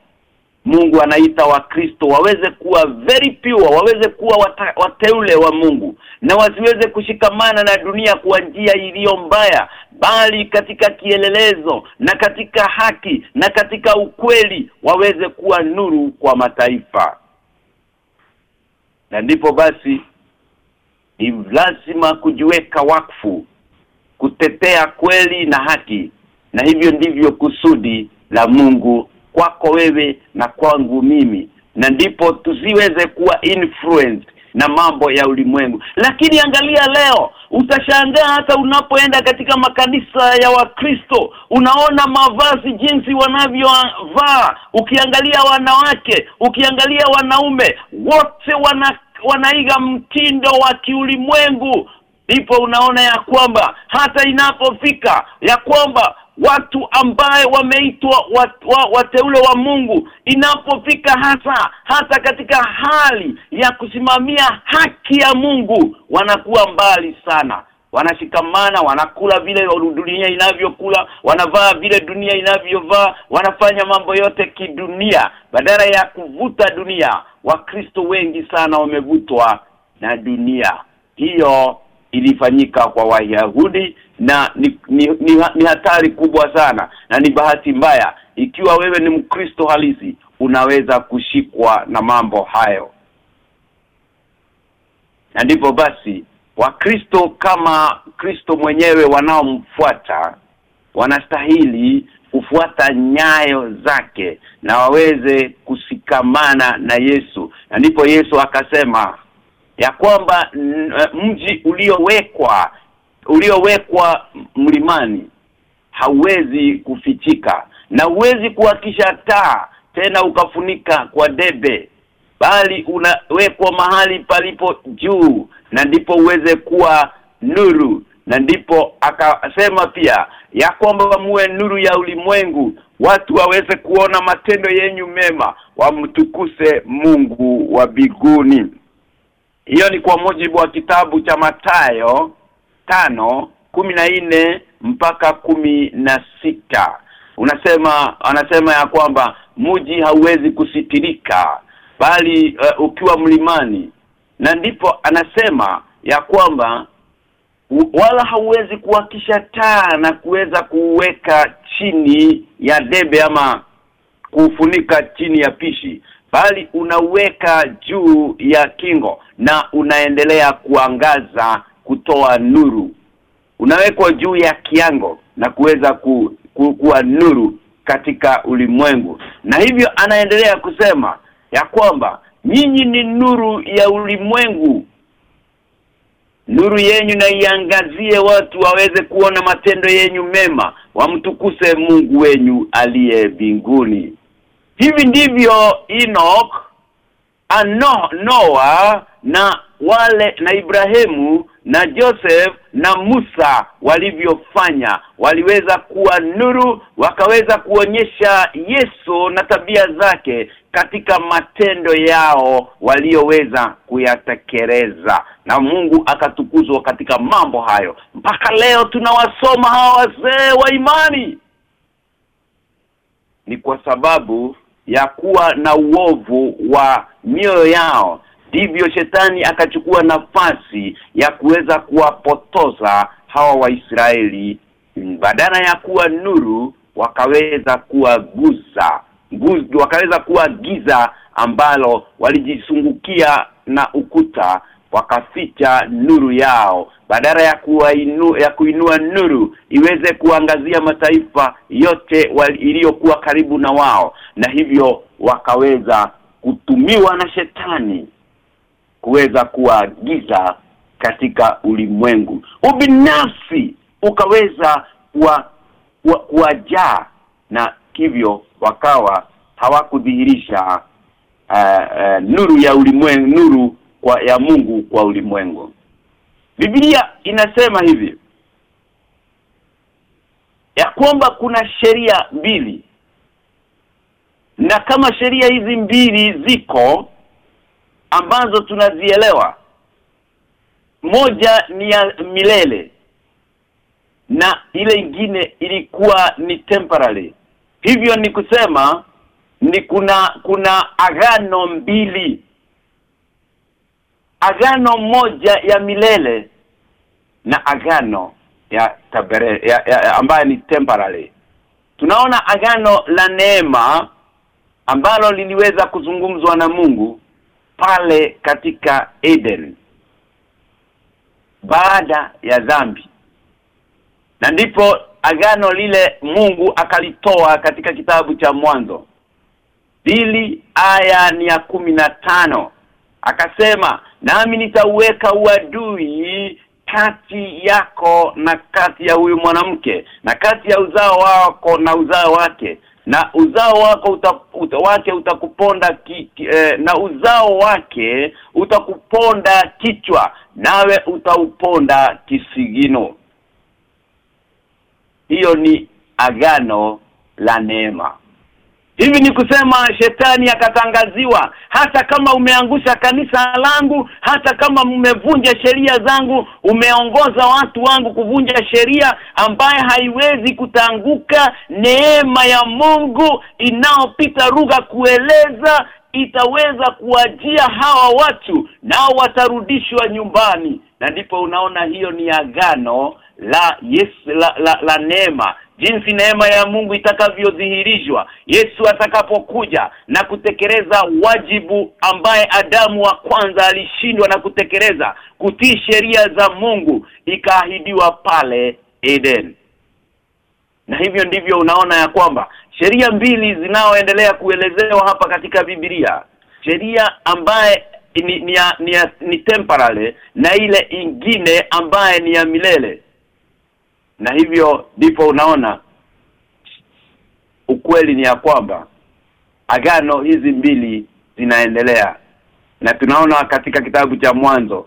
Mungu anaita wakristo waweze kuwa very pure waweze kuwa wateule wa Mungu na wasiweze kushikamana na dunia kwa njia iliyo mbaya bali katika kielelezo na katika haki na katika ukweli waweze kuwa nuru kwa mataifa. Na ndipo basi ni lazima kujiweka wakfu kutetea kweli na haki na hivyo ndivyo kusudi la Mungu kwako wewe na kwangu mimi. Na ndipo tusiweze kuwa influence na mambo ya ulimwengu. Lakini angalia leo utashangaa hata unapoenda katika makanisa ya Wakristo unaona mavazi jinsi wanavyovaa. Ukiangalia wanawake ukiangalia wanaume wote wana wanaiga mtindo wa kiulimwengu. Ndipo unaona ya kwamba hata inapofika ya kwamba watu ambaye wameitwa wateule wa, wa Mungu inapofika hasa hata katika hali ya kusimamia haki ya Mungu wanakuwa mbali sana. Wanashikamana wanakula vile dunia inavyokula wanavaa vile dunia inavyovaa wanafanya mambo yote kidunia. Badala ya kuvuta dunia wakristo wengi sana wamevutwa na dunia. Hiyo ilifanyika kwa Wayahudi na ni, ni, ni, ni hatari kubwa sana na ni bahati mbaya ikiwa wewe ni mkristo halisi unaweza kushikwa na mambo hayo. Na ndipo basi wakristo kama Kristo mwenyewe wanaomfuata wanastahili kufuata nyayo zake na waweze kusikamana na Yesu. Na ndipo Yesu akasema ya kwamba mji uliowekwa uliowekwa mlimani hauwezi kufichika. Na huwezi kuhakisha taa tena ukafunika kwa debe bali unawekwa mahali palipo juu na ndipo uweze kuwa nuru. Na ndipo akasema pia ya kwamba muwe nuru ya ulimwengu watu waweze kuona matendo yenyu mema wamtukuse Mungu wa biguni hiyo ni kwa mujibu wa kitabu cha Matayo tano kumi na nne mpaka kumi na sita. Unasema anasema ya kwamba muji hauwezi kusitirika bali uh, ukiwa mlimani. Na ndipo anasema ya kwamba wala hauwezi kuwakisha taa na kuweza kuweka chini ya debe ama kufunika chini ya pishi bali unaweka juu ya kingo na unaendelea kuangaza kutoa nuru. Unawekwa juu ya kiango na kuweza ku, ku, kuwa nuru katika ulimwengu. Na hivyo anaendelea kusema ya kwamba nyinyi ni nuru ya ulimwengu. Nuru yenyu na iangazie watu waweze kuona matendo yenyu mema. Wamtukuse Mungu wenyu aliye binguni hivi ndivyo Enoch Noah na wale na Ibrahimu na Joseph na Musa walivyofanya. Waliweza kuwa nuru wakaweza kuonyesha Yesu na tabia zake katika matendo yao walioweza kuyatekeleza. Na Mungu akatukuzwa katika mambo hayo. Mpaka leo tunawasoma hawa wazee wa imani. Ni kwa sababu ya kuwa na uovu wa mioyo yao ndivyo shetani akachukua nafasi ya kuweza kuwapotoza hawa waisraeli badala ya kuwa nuru wakaweza kuwa guza Guzi, wakaweza kuwa giza ambalo walijisungukia na ukuta wakaficha nuru yao. Badala ya kuwainu, ya kuinua nuru iweze kuangazia mataifa yote iliyokuwa karibu na wao. Na hivyo wakaweza kutumiwa na shetani kuweza kuagiza katika ulimwengu. Ubinafsi ukaweza kuwa kuwajaa na hivyo wakawa hawakudhihirisha uh, uh, nuru ya ulimwengu nuru kwa ya Mungu kwa ulimwengu. Biblia inasema hivi ya kwamba kuna sheria mbili. Na kama sheria hizi mbili ziko ambazo tunazielewa. Moja ni ya milele na ile ingine ilikuwa ni temporary. Hivyo ni kusema ni kuna kuna agano mbili. Agano moja ya milele na agano ya tabere ya, ya, ambayo ni temporary. Tunaona agano la neema ambalo liliweza kuzungumzwa na Mungu pale katika Eden. Baada ya dhambi. Na ndipo agano lile Mungu akalitoa katika kitabu cha mwanzo. Bili aya ni ya kumi na tano. Akasema nami nitauweka uadui kati yako na kati ya huyu mwanamke na kati ya uzao wako na uzao wake na uzao wako uta, uta, wake utakuponda ki, ki, eh, na uzao wake utakuponda kichwa nawe utauponda kisigino. Hiyo ni agano la neema Hivi ni kusema shetani akatangaziwa hata kama umeangusha kanisa langu hata kama mmevunja sheria zangu umeongoza watu wangu kuvunja sheria ambaye haiwezi kutanguka. Neema ya Mungu inaopita lugha kueleza itaweza kuajia hawa watu nao watarudishwa nyumbani. Na ndipo unaona hiyo ni agano la yes la, la, la neema jinsi neema ya Mungu itakavyodhihirishwa Yesu atakapokuja na kutekeleza wajibu ambaye Adamu wa kwanza alishindwa na kutekeleza kutii sheria za Mungu ikaahidiwa pale Eden. Na hivyo ndivyo unaona ya kwamba sheria mbili zinaoendelea kuelezewa hapa katika Biblia. Sheria ambaye ni ni, ni, ni temporary na ile ingine ambaye ni ya milele na hivyo ndipo unaona ukweli ni ya kwamba agano hizi mbili zinaendelea. Na tunaona katika kitabu cha mwanzo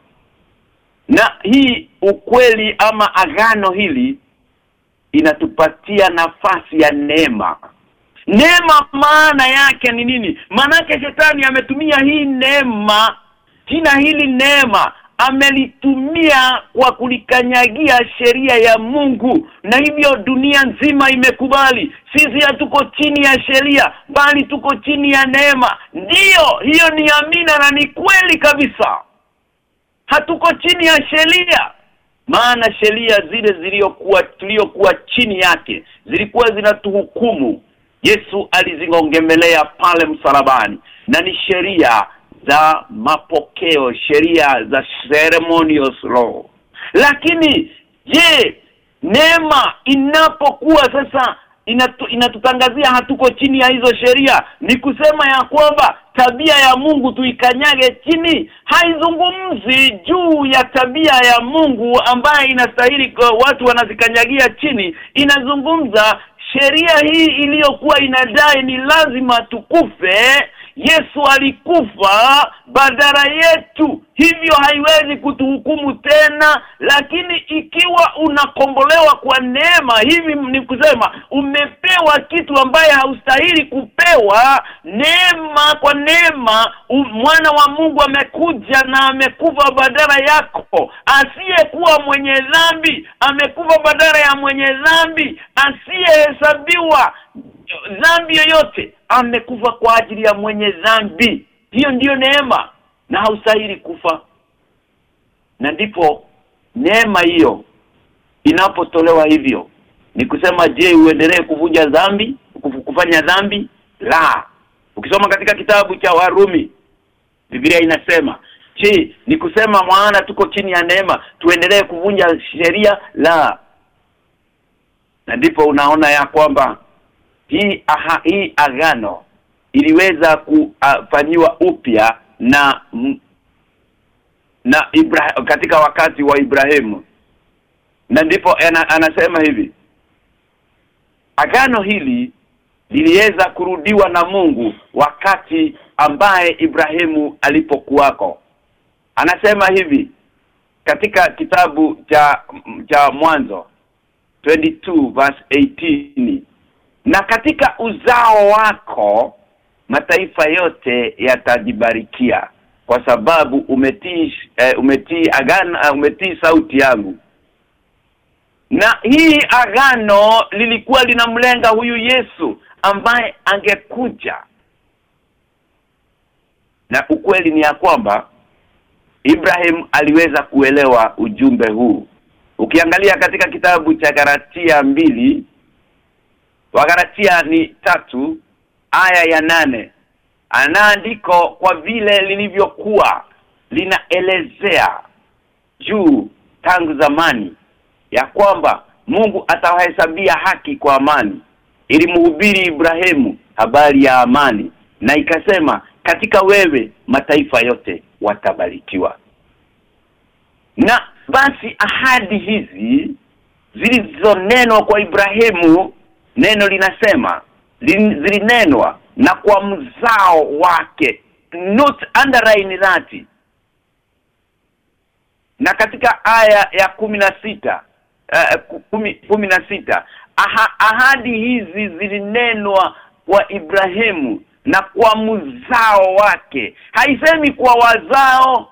na hii ukweli ama agano hili inatupatia nafasi ya neema. Neema maana yake ni nini? Maanake shetani ametumia hii neema jina hili neema amelitumia kwa kulikanyagia sheria ya Mungu. Na hivyo dunia nzima imekubali sisi hatuko chini ya sheria bali tuko chini ya neema. Ndiyo hiyo ni amina na ni kweli kabisa. Hatuko chini ya sheria maana sheria zile zilizokuwa tuliokuwa chini yake zilikuwa zinatuhukumu. Yesu alizingongemelea pale msalabani na ni sheria za mapokeo sheria za ceremonious law lakini je neema inapokuwa sasa inatu, inatutangazia hatuko chini ya hizo sheria? Ni kusema ya kwamba tabia ya Mungu tuikanyage chini? Haizungumzi juu ya tabia ya Mungu ambaye inastahili watu wanazikanyagia chini. Inazungumza sheria hii iliyokuwa inadai ni lazima tukufe Yesu alikufa badala yetu. Hivyo haiwezi kutuhukumu tena lakini ikiwa unakombolewa kwa neema hivi ni kusema umepewa kitu ambaye haustahili kupewa neema kwa neema mwana wa Mungu amekuja na amekufa badala yako. Asiyekuwa mwenye dhambi amekufa badala ya mwenye dhambi asiyehesabiwa dhambi yoyote amekufa kwa ajili ya mwenye dhambi. Hiyo ndiyo neema na haustahili kufa. Na ndipo neema hiyo inapotolewa hivyo. Ni kusema je uendelee kuvunja dhambi kufanya dhambi? La. Ukisoma katika kitabu cha Warumi Biblia inasema je ni kusema maana tuko chini ya neema tuendelee kuvunja sheria? La. Na ndipo unaona ya kwamba hii aha, hii agano iliweza kufanyiwa upya na na Ibra katika wakati wa Ibrahimu. Na ndipo ana, anasema hivi agano hili liliweza kurudiwa na Mungu wakati ambaye Ibrahimu alipokuwako. Anasema hivi katika kitabu cha cha mwanzo 22 verse 18 na katika uzao wako mataifa yote yatajibarikia kwa sababu umetii eh, umetii agano umetii sauti yangu. Na hii agano lilikuwa linamlenga huyu Yesu ambaye angekuja. Na ukweli ni ya kwamba Ibrahim aliweza kuelewa ujumbe huu. Ukiangalia katika kitabu cha Galatia mbili Wagalatia ni tatu aya ya nane. Anaandiko kwa vile lilivyokuwa linaelezea juu tangu zamani ya kwamba Mungu atawahesabia haki kwa amani. Ilimhubiri Ibrahimu habari ya amani na ikasema katika wewe mataifa yote watabarikiwa. Na basi ahadi hizi zilizonenwa kwa Ibrahimu neno linasema zilinenwa na kwa mzao wake not underline that na katika aya ya kumi na sita uh, kumi, kumi na sita aha, ahadi hizi zilinenwa kwa Ibrahimu na kwa mzao wake. Haisemi kwa wazao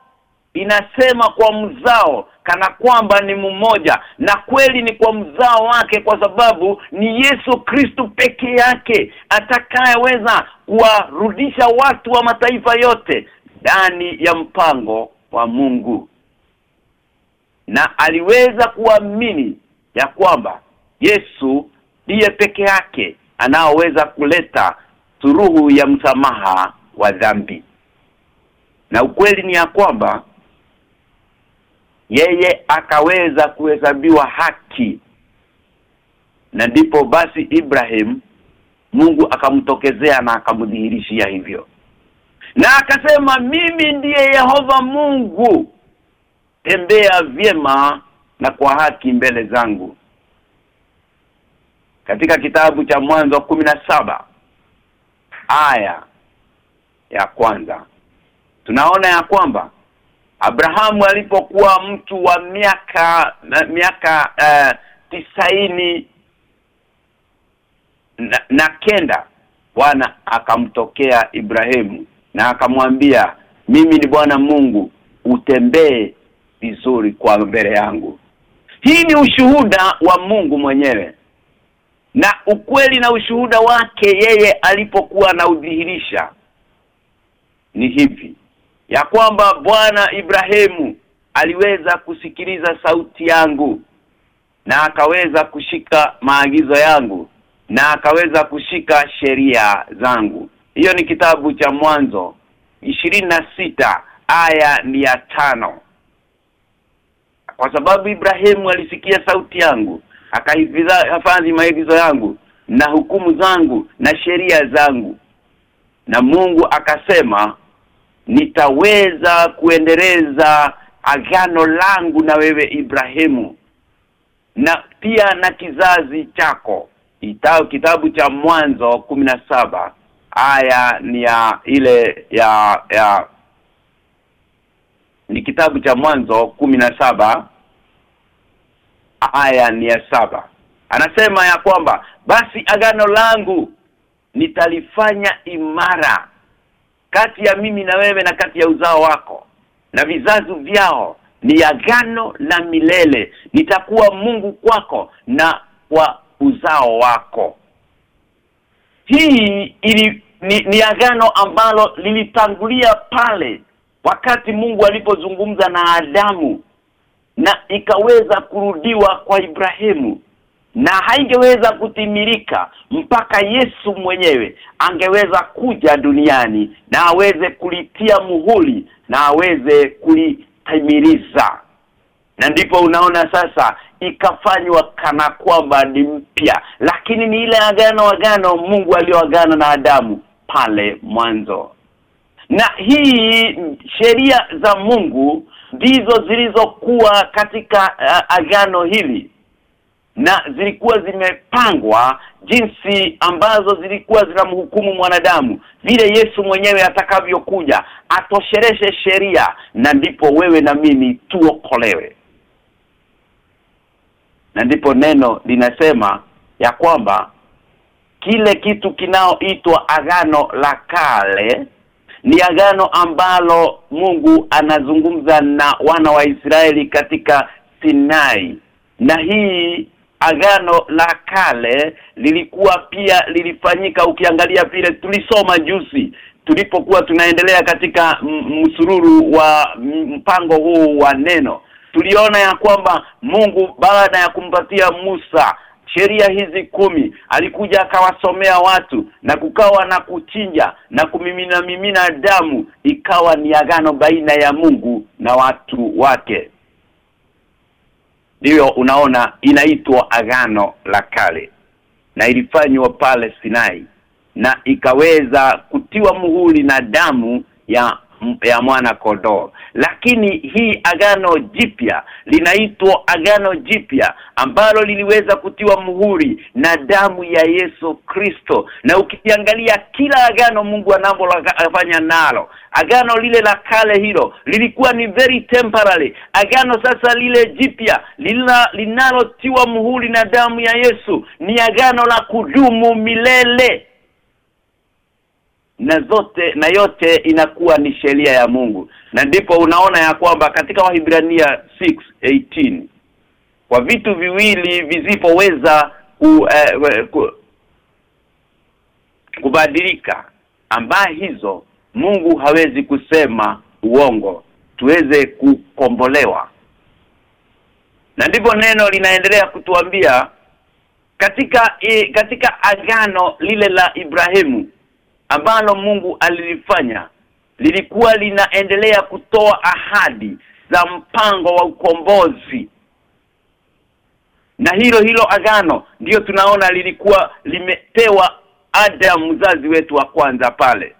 inasema kwa mzao kana kwamba ni mmoja na kweli ni kwa mzao wake kwa sababu ni Yesu Kristo peke yake atakayeweza kuwarudisha watu wa mataifa yote ndani ya mpango wa Mungu. Na aliweza kuamini ya kwamba Yesu ndiye peke yake anaoweza kuleta suruhu ya msamaha wa dhambi. Na ukweli ni ya kwamba yeye akaweza kuhesabiwa haki. Na ndipo basi Ibrahim Mungu akamtokezea na akamdhihirishia hivyo. Na akasema mimi ndiye Yehova Mungu. Tembea vyema na kwa haki mbele zangu. Katika kitabu cha mwanzo saba aya ya kwanza tunaona ya kwamba Abrahamu alipokuwa mtu wa miaka miaka uh, tisaini na, na kenda Bwana akamtokea Ibrahimu na akamwambia mimi ni Bwana Mungu utembee vizuri kwa mbele yangu. Hii ni ushuhuda wa Mungu mwenyewe. Na ukweli na ushuhuda wake yeye alipokuwa anaudhihirisha ni hivi ya kwamba bwana Ibrahimu aliweza kusikiliza sauti yangu na akaweza kushika maagizo yangu na akaweza kushika sheria zangu. Hiyo ni kitabu cha mwanzo sita aya ni ya tano. Kwa sababu Ibrahimu alisikia sauti yangu akahifadhi maagizo yangu na hukumu zangu na sheria zangu. Na Mungu akasema nitaweza kuendeleza agano langu na wewe Ibrahimu. Na pia na kizazi chako. Itao kitabu cha mwanzo saba aya ni ya ile ya ya ni kitabu cha mwanzo saba aya ni ya saba. Anasema ya kwamba basi agano langu nitalifanya imara kati ya mimi na wewe na kati ya uzao wako. Na vizazi vyao ni agano la milele. Nitakuwa Mungu kwako na kwa uzao wako. Hii ili ni, ni agano ambalo lilitangulia pale wakati Mungu alipozungumza na Adamu na ikaweza kurudiwa kwa Ibrahimu na haingeweza kutimilika mpaka Yesu mwenyewe angeweza kuja duniani na aweze kulitia muhuri na aweze kulitimiliza. Na ndipo unaona sasa ikafanywa kana kwamba ni mpya lakini ni ile agano agano Mungu alioagana na Adamu pale mwanzo. Na hii sheria za Mungu ndizo zilizokuwa katika uh, agano hili na zilikuwa zimepangwa jinsi ambazo zilikuwa zinamhukumu mwanadamu vile Yesu mwenyewe atakavyokuja atoshereshe sheria na ndipo wewe na mimi tuokolewe. Na ndipo neno linasema ya kwamba kile kitu kinaoitwa agano la kale ni agano ambalo Mungu anazungumza na wana wa Israeli katika Sinai. Na hii agano la kale lilikuwa pia lilifanyika ukiangalia vile tulisoma juzi tulipokuwa tunaendelea katika msururu wa mpango huu wa neno tuliona ya kwamba Mungu baada ya kumpatia Musa sheria hizi kumi alikuja akawasomea watu na kukawa na kuchinja na kumimina mimina damu ikawa ni agano baina ya Mungu na watu wake ndiyo unaona inaitwa agano la kale na ilifanywa pale Sinai na ikaweza kutiwa muhuri na damu ya ya mwana kondoo lakini hii agano jipya linaitwa agano jipya ambalo liliweza kutiwa muhuri na damu ya Yesu Kristo. Na ukiangalia kila agano Mungu anavyofanya nalo agano lile la kale hilo lilikuwa ni very temporary. Agano sasa lile jipya linalotiwa muhuri na damu ya Yesu ni agano la kudumu milele na zote na yote inakuwa ni sheria ya Mungu. Na ndipo unaona ya kwamba katika Wahibrania 6:18 kwa vitu viwili visipoweza ku, eh, ku, kubadilika ambaye hizo Mungu hawezi kusema uongo tuweze kukombolewa. Na ndipo neno linaendelea kutuambia katika e, katika agano lile la Ibrahimu ambalo Mungu alilifanya lilikuwa linaendelea kutoa ahadi za mpango wa ukombozi. Na hilo hilo agano ndiyo tunaona lilikuwa limepewa Adam mzazi wetu wa kwanza pale.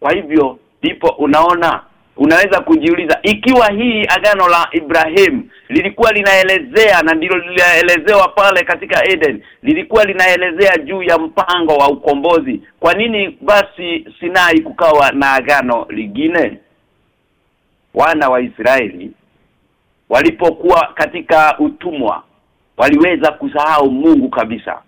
Kwa hivyo ndipo unaona unaweza kujiuliza ikiwa hii agano la Ibrahim lilikuwa linaelezea na ndilo lilielezewa pale katika Eden lilikuwa linaelezea juu ya mpango wa ukombozi kwa nini basi Sinai kukawa na agano lingine? Wana wa Israeli walipokuwa katika utumwa waliweza kusahau Mungu kabisa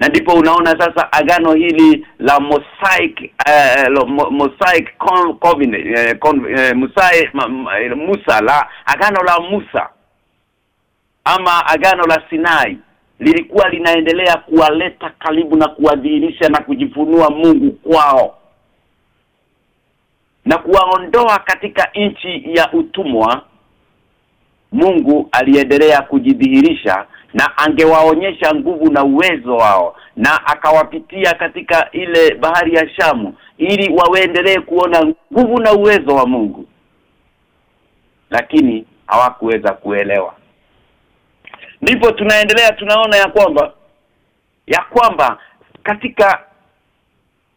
na ndipo unaona sasa agano hili la Mosaic uh, lo, Mosaic con, Covenant uh, con, uh, Musai, ma, Musa la agano la Musa ama agano la Sinai lilikuwa linaendelea kuwaleta karibu na kuwadhihirisha na kujifunua Mungu kwao na kuwaondoa katika nchi ya utumwa Mungu aliendelea kujidhihirisha na angewaonyesha nguvu na uwezo wao na akawapitia katika ile bahari ya Shamu ili waendelee kuona nguvu na uwezo wa Mungu. Lakini hawakuweza kuelewa. Ndipo tunaendelea tunaona ya kwamba ya kwamba katika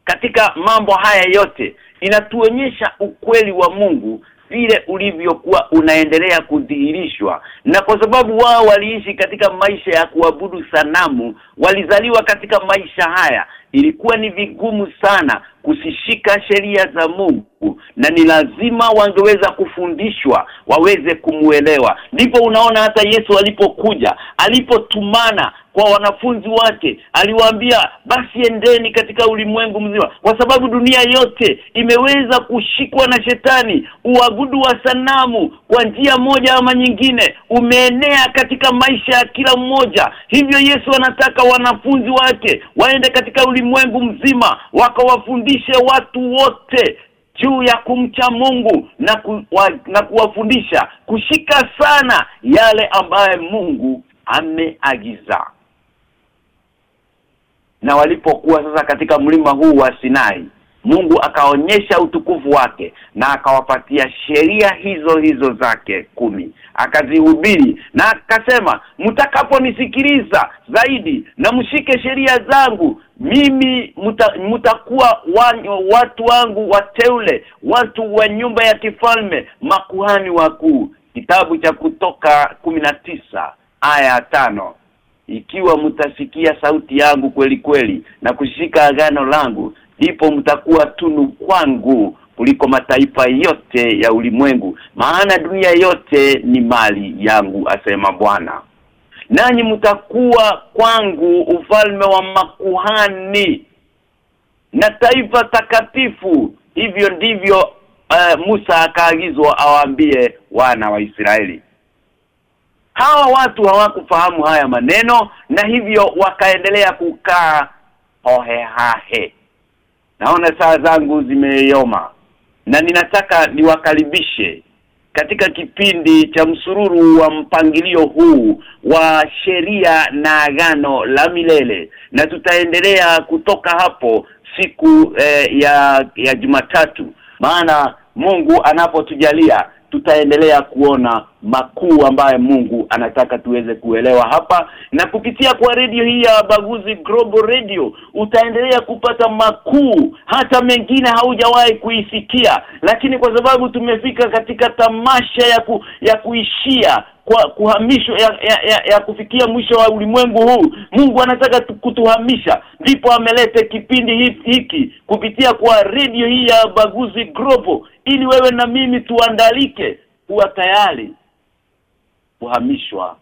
katika mambo haya yote inatuonyesha ukweli wa Mungu vile ulivyokuwa unaendelea kudhihirishwa. Na kwa sababu wao waliishi katika maisha ya kuabudu sanamu walizaliwa katika maisha haya. Ilikuwa ni vigumu sana kusishika sheria za Mungu na ni lazima wangeweza kufundishwa waweze kumuelewa. Ndipo unaona hata Yesu alipokuja alipotumana kwa wanafunzi wake. Aliwaambia basi endeni katika ulimwengu mzima kwa sababu dunia yote imeweza kushikwa na shetani. Uagudu wa sanamu kwa njia moja ama nyingine umeenea katika maisha ya kila mmoja. Hivyo Yesu anataka wanafunzi wake waende katika ulimwengu mzima wakawafundishe watu wote juu ya kumcha Mungu na ku, wa, na kuwafundisha kushika sana yale ambaye Mungu ameagiza na walipokuwa sasa katika mlima huu wa Sinai Mungu akaonyesha utukufu wake na akawapatia sheria hizo hizo zake kumi. Akazihubiri na akasema mtakaponisikiliza zaidi na mshike sheria zangu mimi mtakuwa watu wangu wateule watu wa nyumba ya kifalme makuhani wakuu. Kitabu cha kutoka tisa aya tano ikiwa mtasikia sauti yangu kweli kweli na kushika agano langu ndipo mtakuwa tunu kwangu kuliko mataifa yote ya ulimwengu maana dunia yote ni mali yangu asema Bwana. Nanyi mtakuwa kwangu ufalme wa makuhani na taifa takatifu. Hivyo ndivyo uh, Musa akaagizwa awaambie wana wa Israeli hawa watu hawakufahamu haya maneno na hivyo wakaendelea kukaa hohehahe naona saa zangu zimeyoma na ninataka niwakaribishe katika kipindi cha msururu wa mpangilio huu wa sheria na agano la milele na tutaendelea kutoka hapo siku eh, ya ya Jumatatu. Maana Mungu anapotujalia tutaendelea kuona makuu ambaye Mungu anataka tuweze kuelewa hapa. Na kupitia kwa redio hii ya Baguzi Global Radio utaendelea kupata makuu hata mengine haujawahi kuisikia. Lakini kwa sababu tumefika katika tamasha ya ku, ya kuishia kwa kuhamishwa ya, ya, ya, ya kufikia mwisho wa ulimwengu huu Mungu anataka kutuhamisha. Ndipo amelete kipindi hiki kupitia kwa redio hii ya Baguzi Global ili wewe na mimi tuandalike kuwa tayari kuhamishwa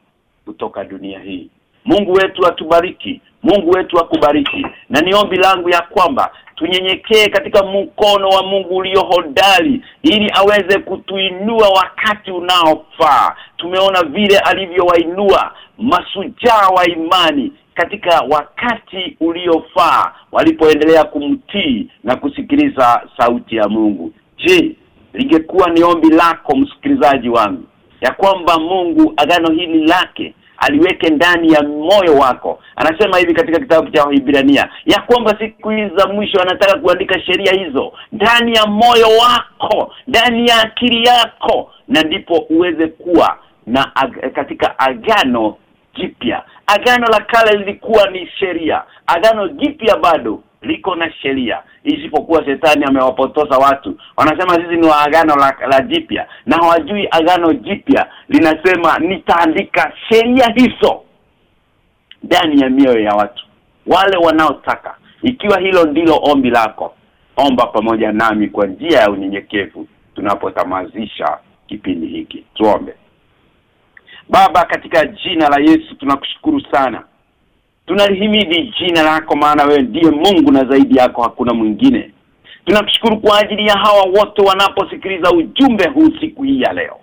kutoka dunia hii. Mungu wetu atubariki Mungu wetu akubariki. Na niombi langu ya kwamba tunyenyekee katika mkono wa Mungu ulio hodari ili aweze kutuinua wakati unaofaa. Tumeona vile alivyowainua masujaa wa imani katika wakati uliofaa walipoendelea kumtii na kusikiliza sauti ya Mungu je lingekuwa ni ombi lako msikilizaji wangu ya kwamba Mungu agano hili lake aliweke ndani ya moyo wako. Anasema hivi katika kitabu cha Ibrania ya kwamba siku hizi za mwisho anataka kuandika sheria hizo ndani ya moyo wako ndani ya akili yako na ndipo uweze kuwa na ag katika agano jipya. Agano la kale lilikuwa ni sheria. Agano jipya bado liko na sheria. Isipokuwa shetani amewapotosa watu. Wanasema sisi ni wa agano la, la jipya. Na hawajui agano jipya. Linasema nitaandika sheria hizo ndani ya mioyo ya watu. Wale wanaotaka. Ikiwa hilo ndilo ombi lako omba pamoja nami kwa njia ya unyenyekevu tunapotamazisha kipindi hiki. Tuombe. Baba katika jina la Yesu tunakushukuru sana tunalihimidi jina lako maana wewe ndiye Mungu na zaidi yako hakuna mwingine. Tunakushukuru kwa ajili ya hawa wote wanaposikiliza ujumbe huu siku hii ya leo.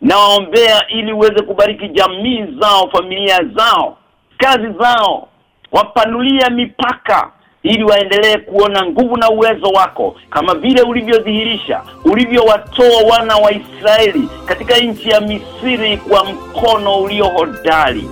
Nawaombea ili uweze kubariki jamii zao familia zao kazi zao wapanulia mipaka ili waendelee kuona nguvu na uwezo wako kama vile ulivyodhihirisha ulivyowatoa wana wa Israeli katika nchi ya Misri kwa mkono ulio hodari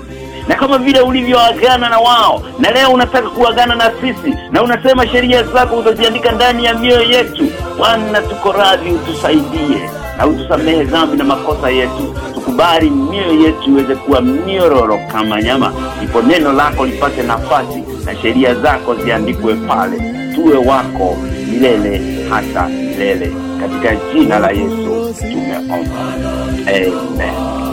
na kama vile ulivyoagana na wao na leo unataka kuagana na sisi na unasema sheria zako utaziandika ndani ya mioyo yetu. Bwana tuko radhi utusaidie na utusamehe dhambi na makosa yetu. Tukubali mioyo yetu iweze kuwa miororo kama nyama. Ndipo neno lako lipate nafasi na sheria zako ziandikwe pale. Tuwe wako milele hata milele. Katika jina la Yesu tumeomba. Amen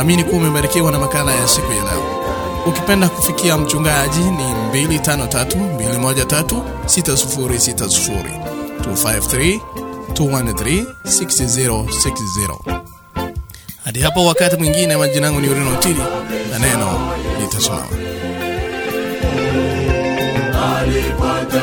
naamini kuwa umebarikiwa na makala ya siku ya leo. Ukipenda kufikia mchungaji ni 253 213 6060 253 213 6060. Hadi hapo wakati mwingine, majina yangu ni Urino Tili na neno litasimama. alipata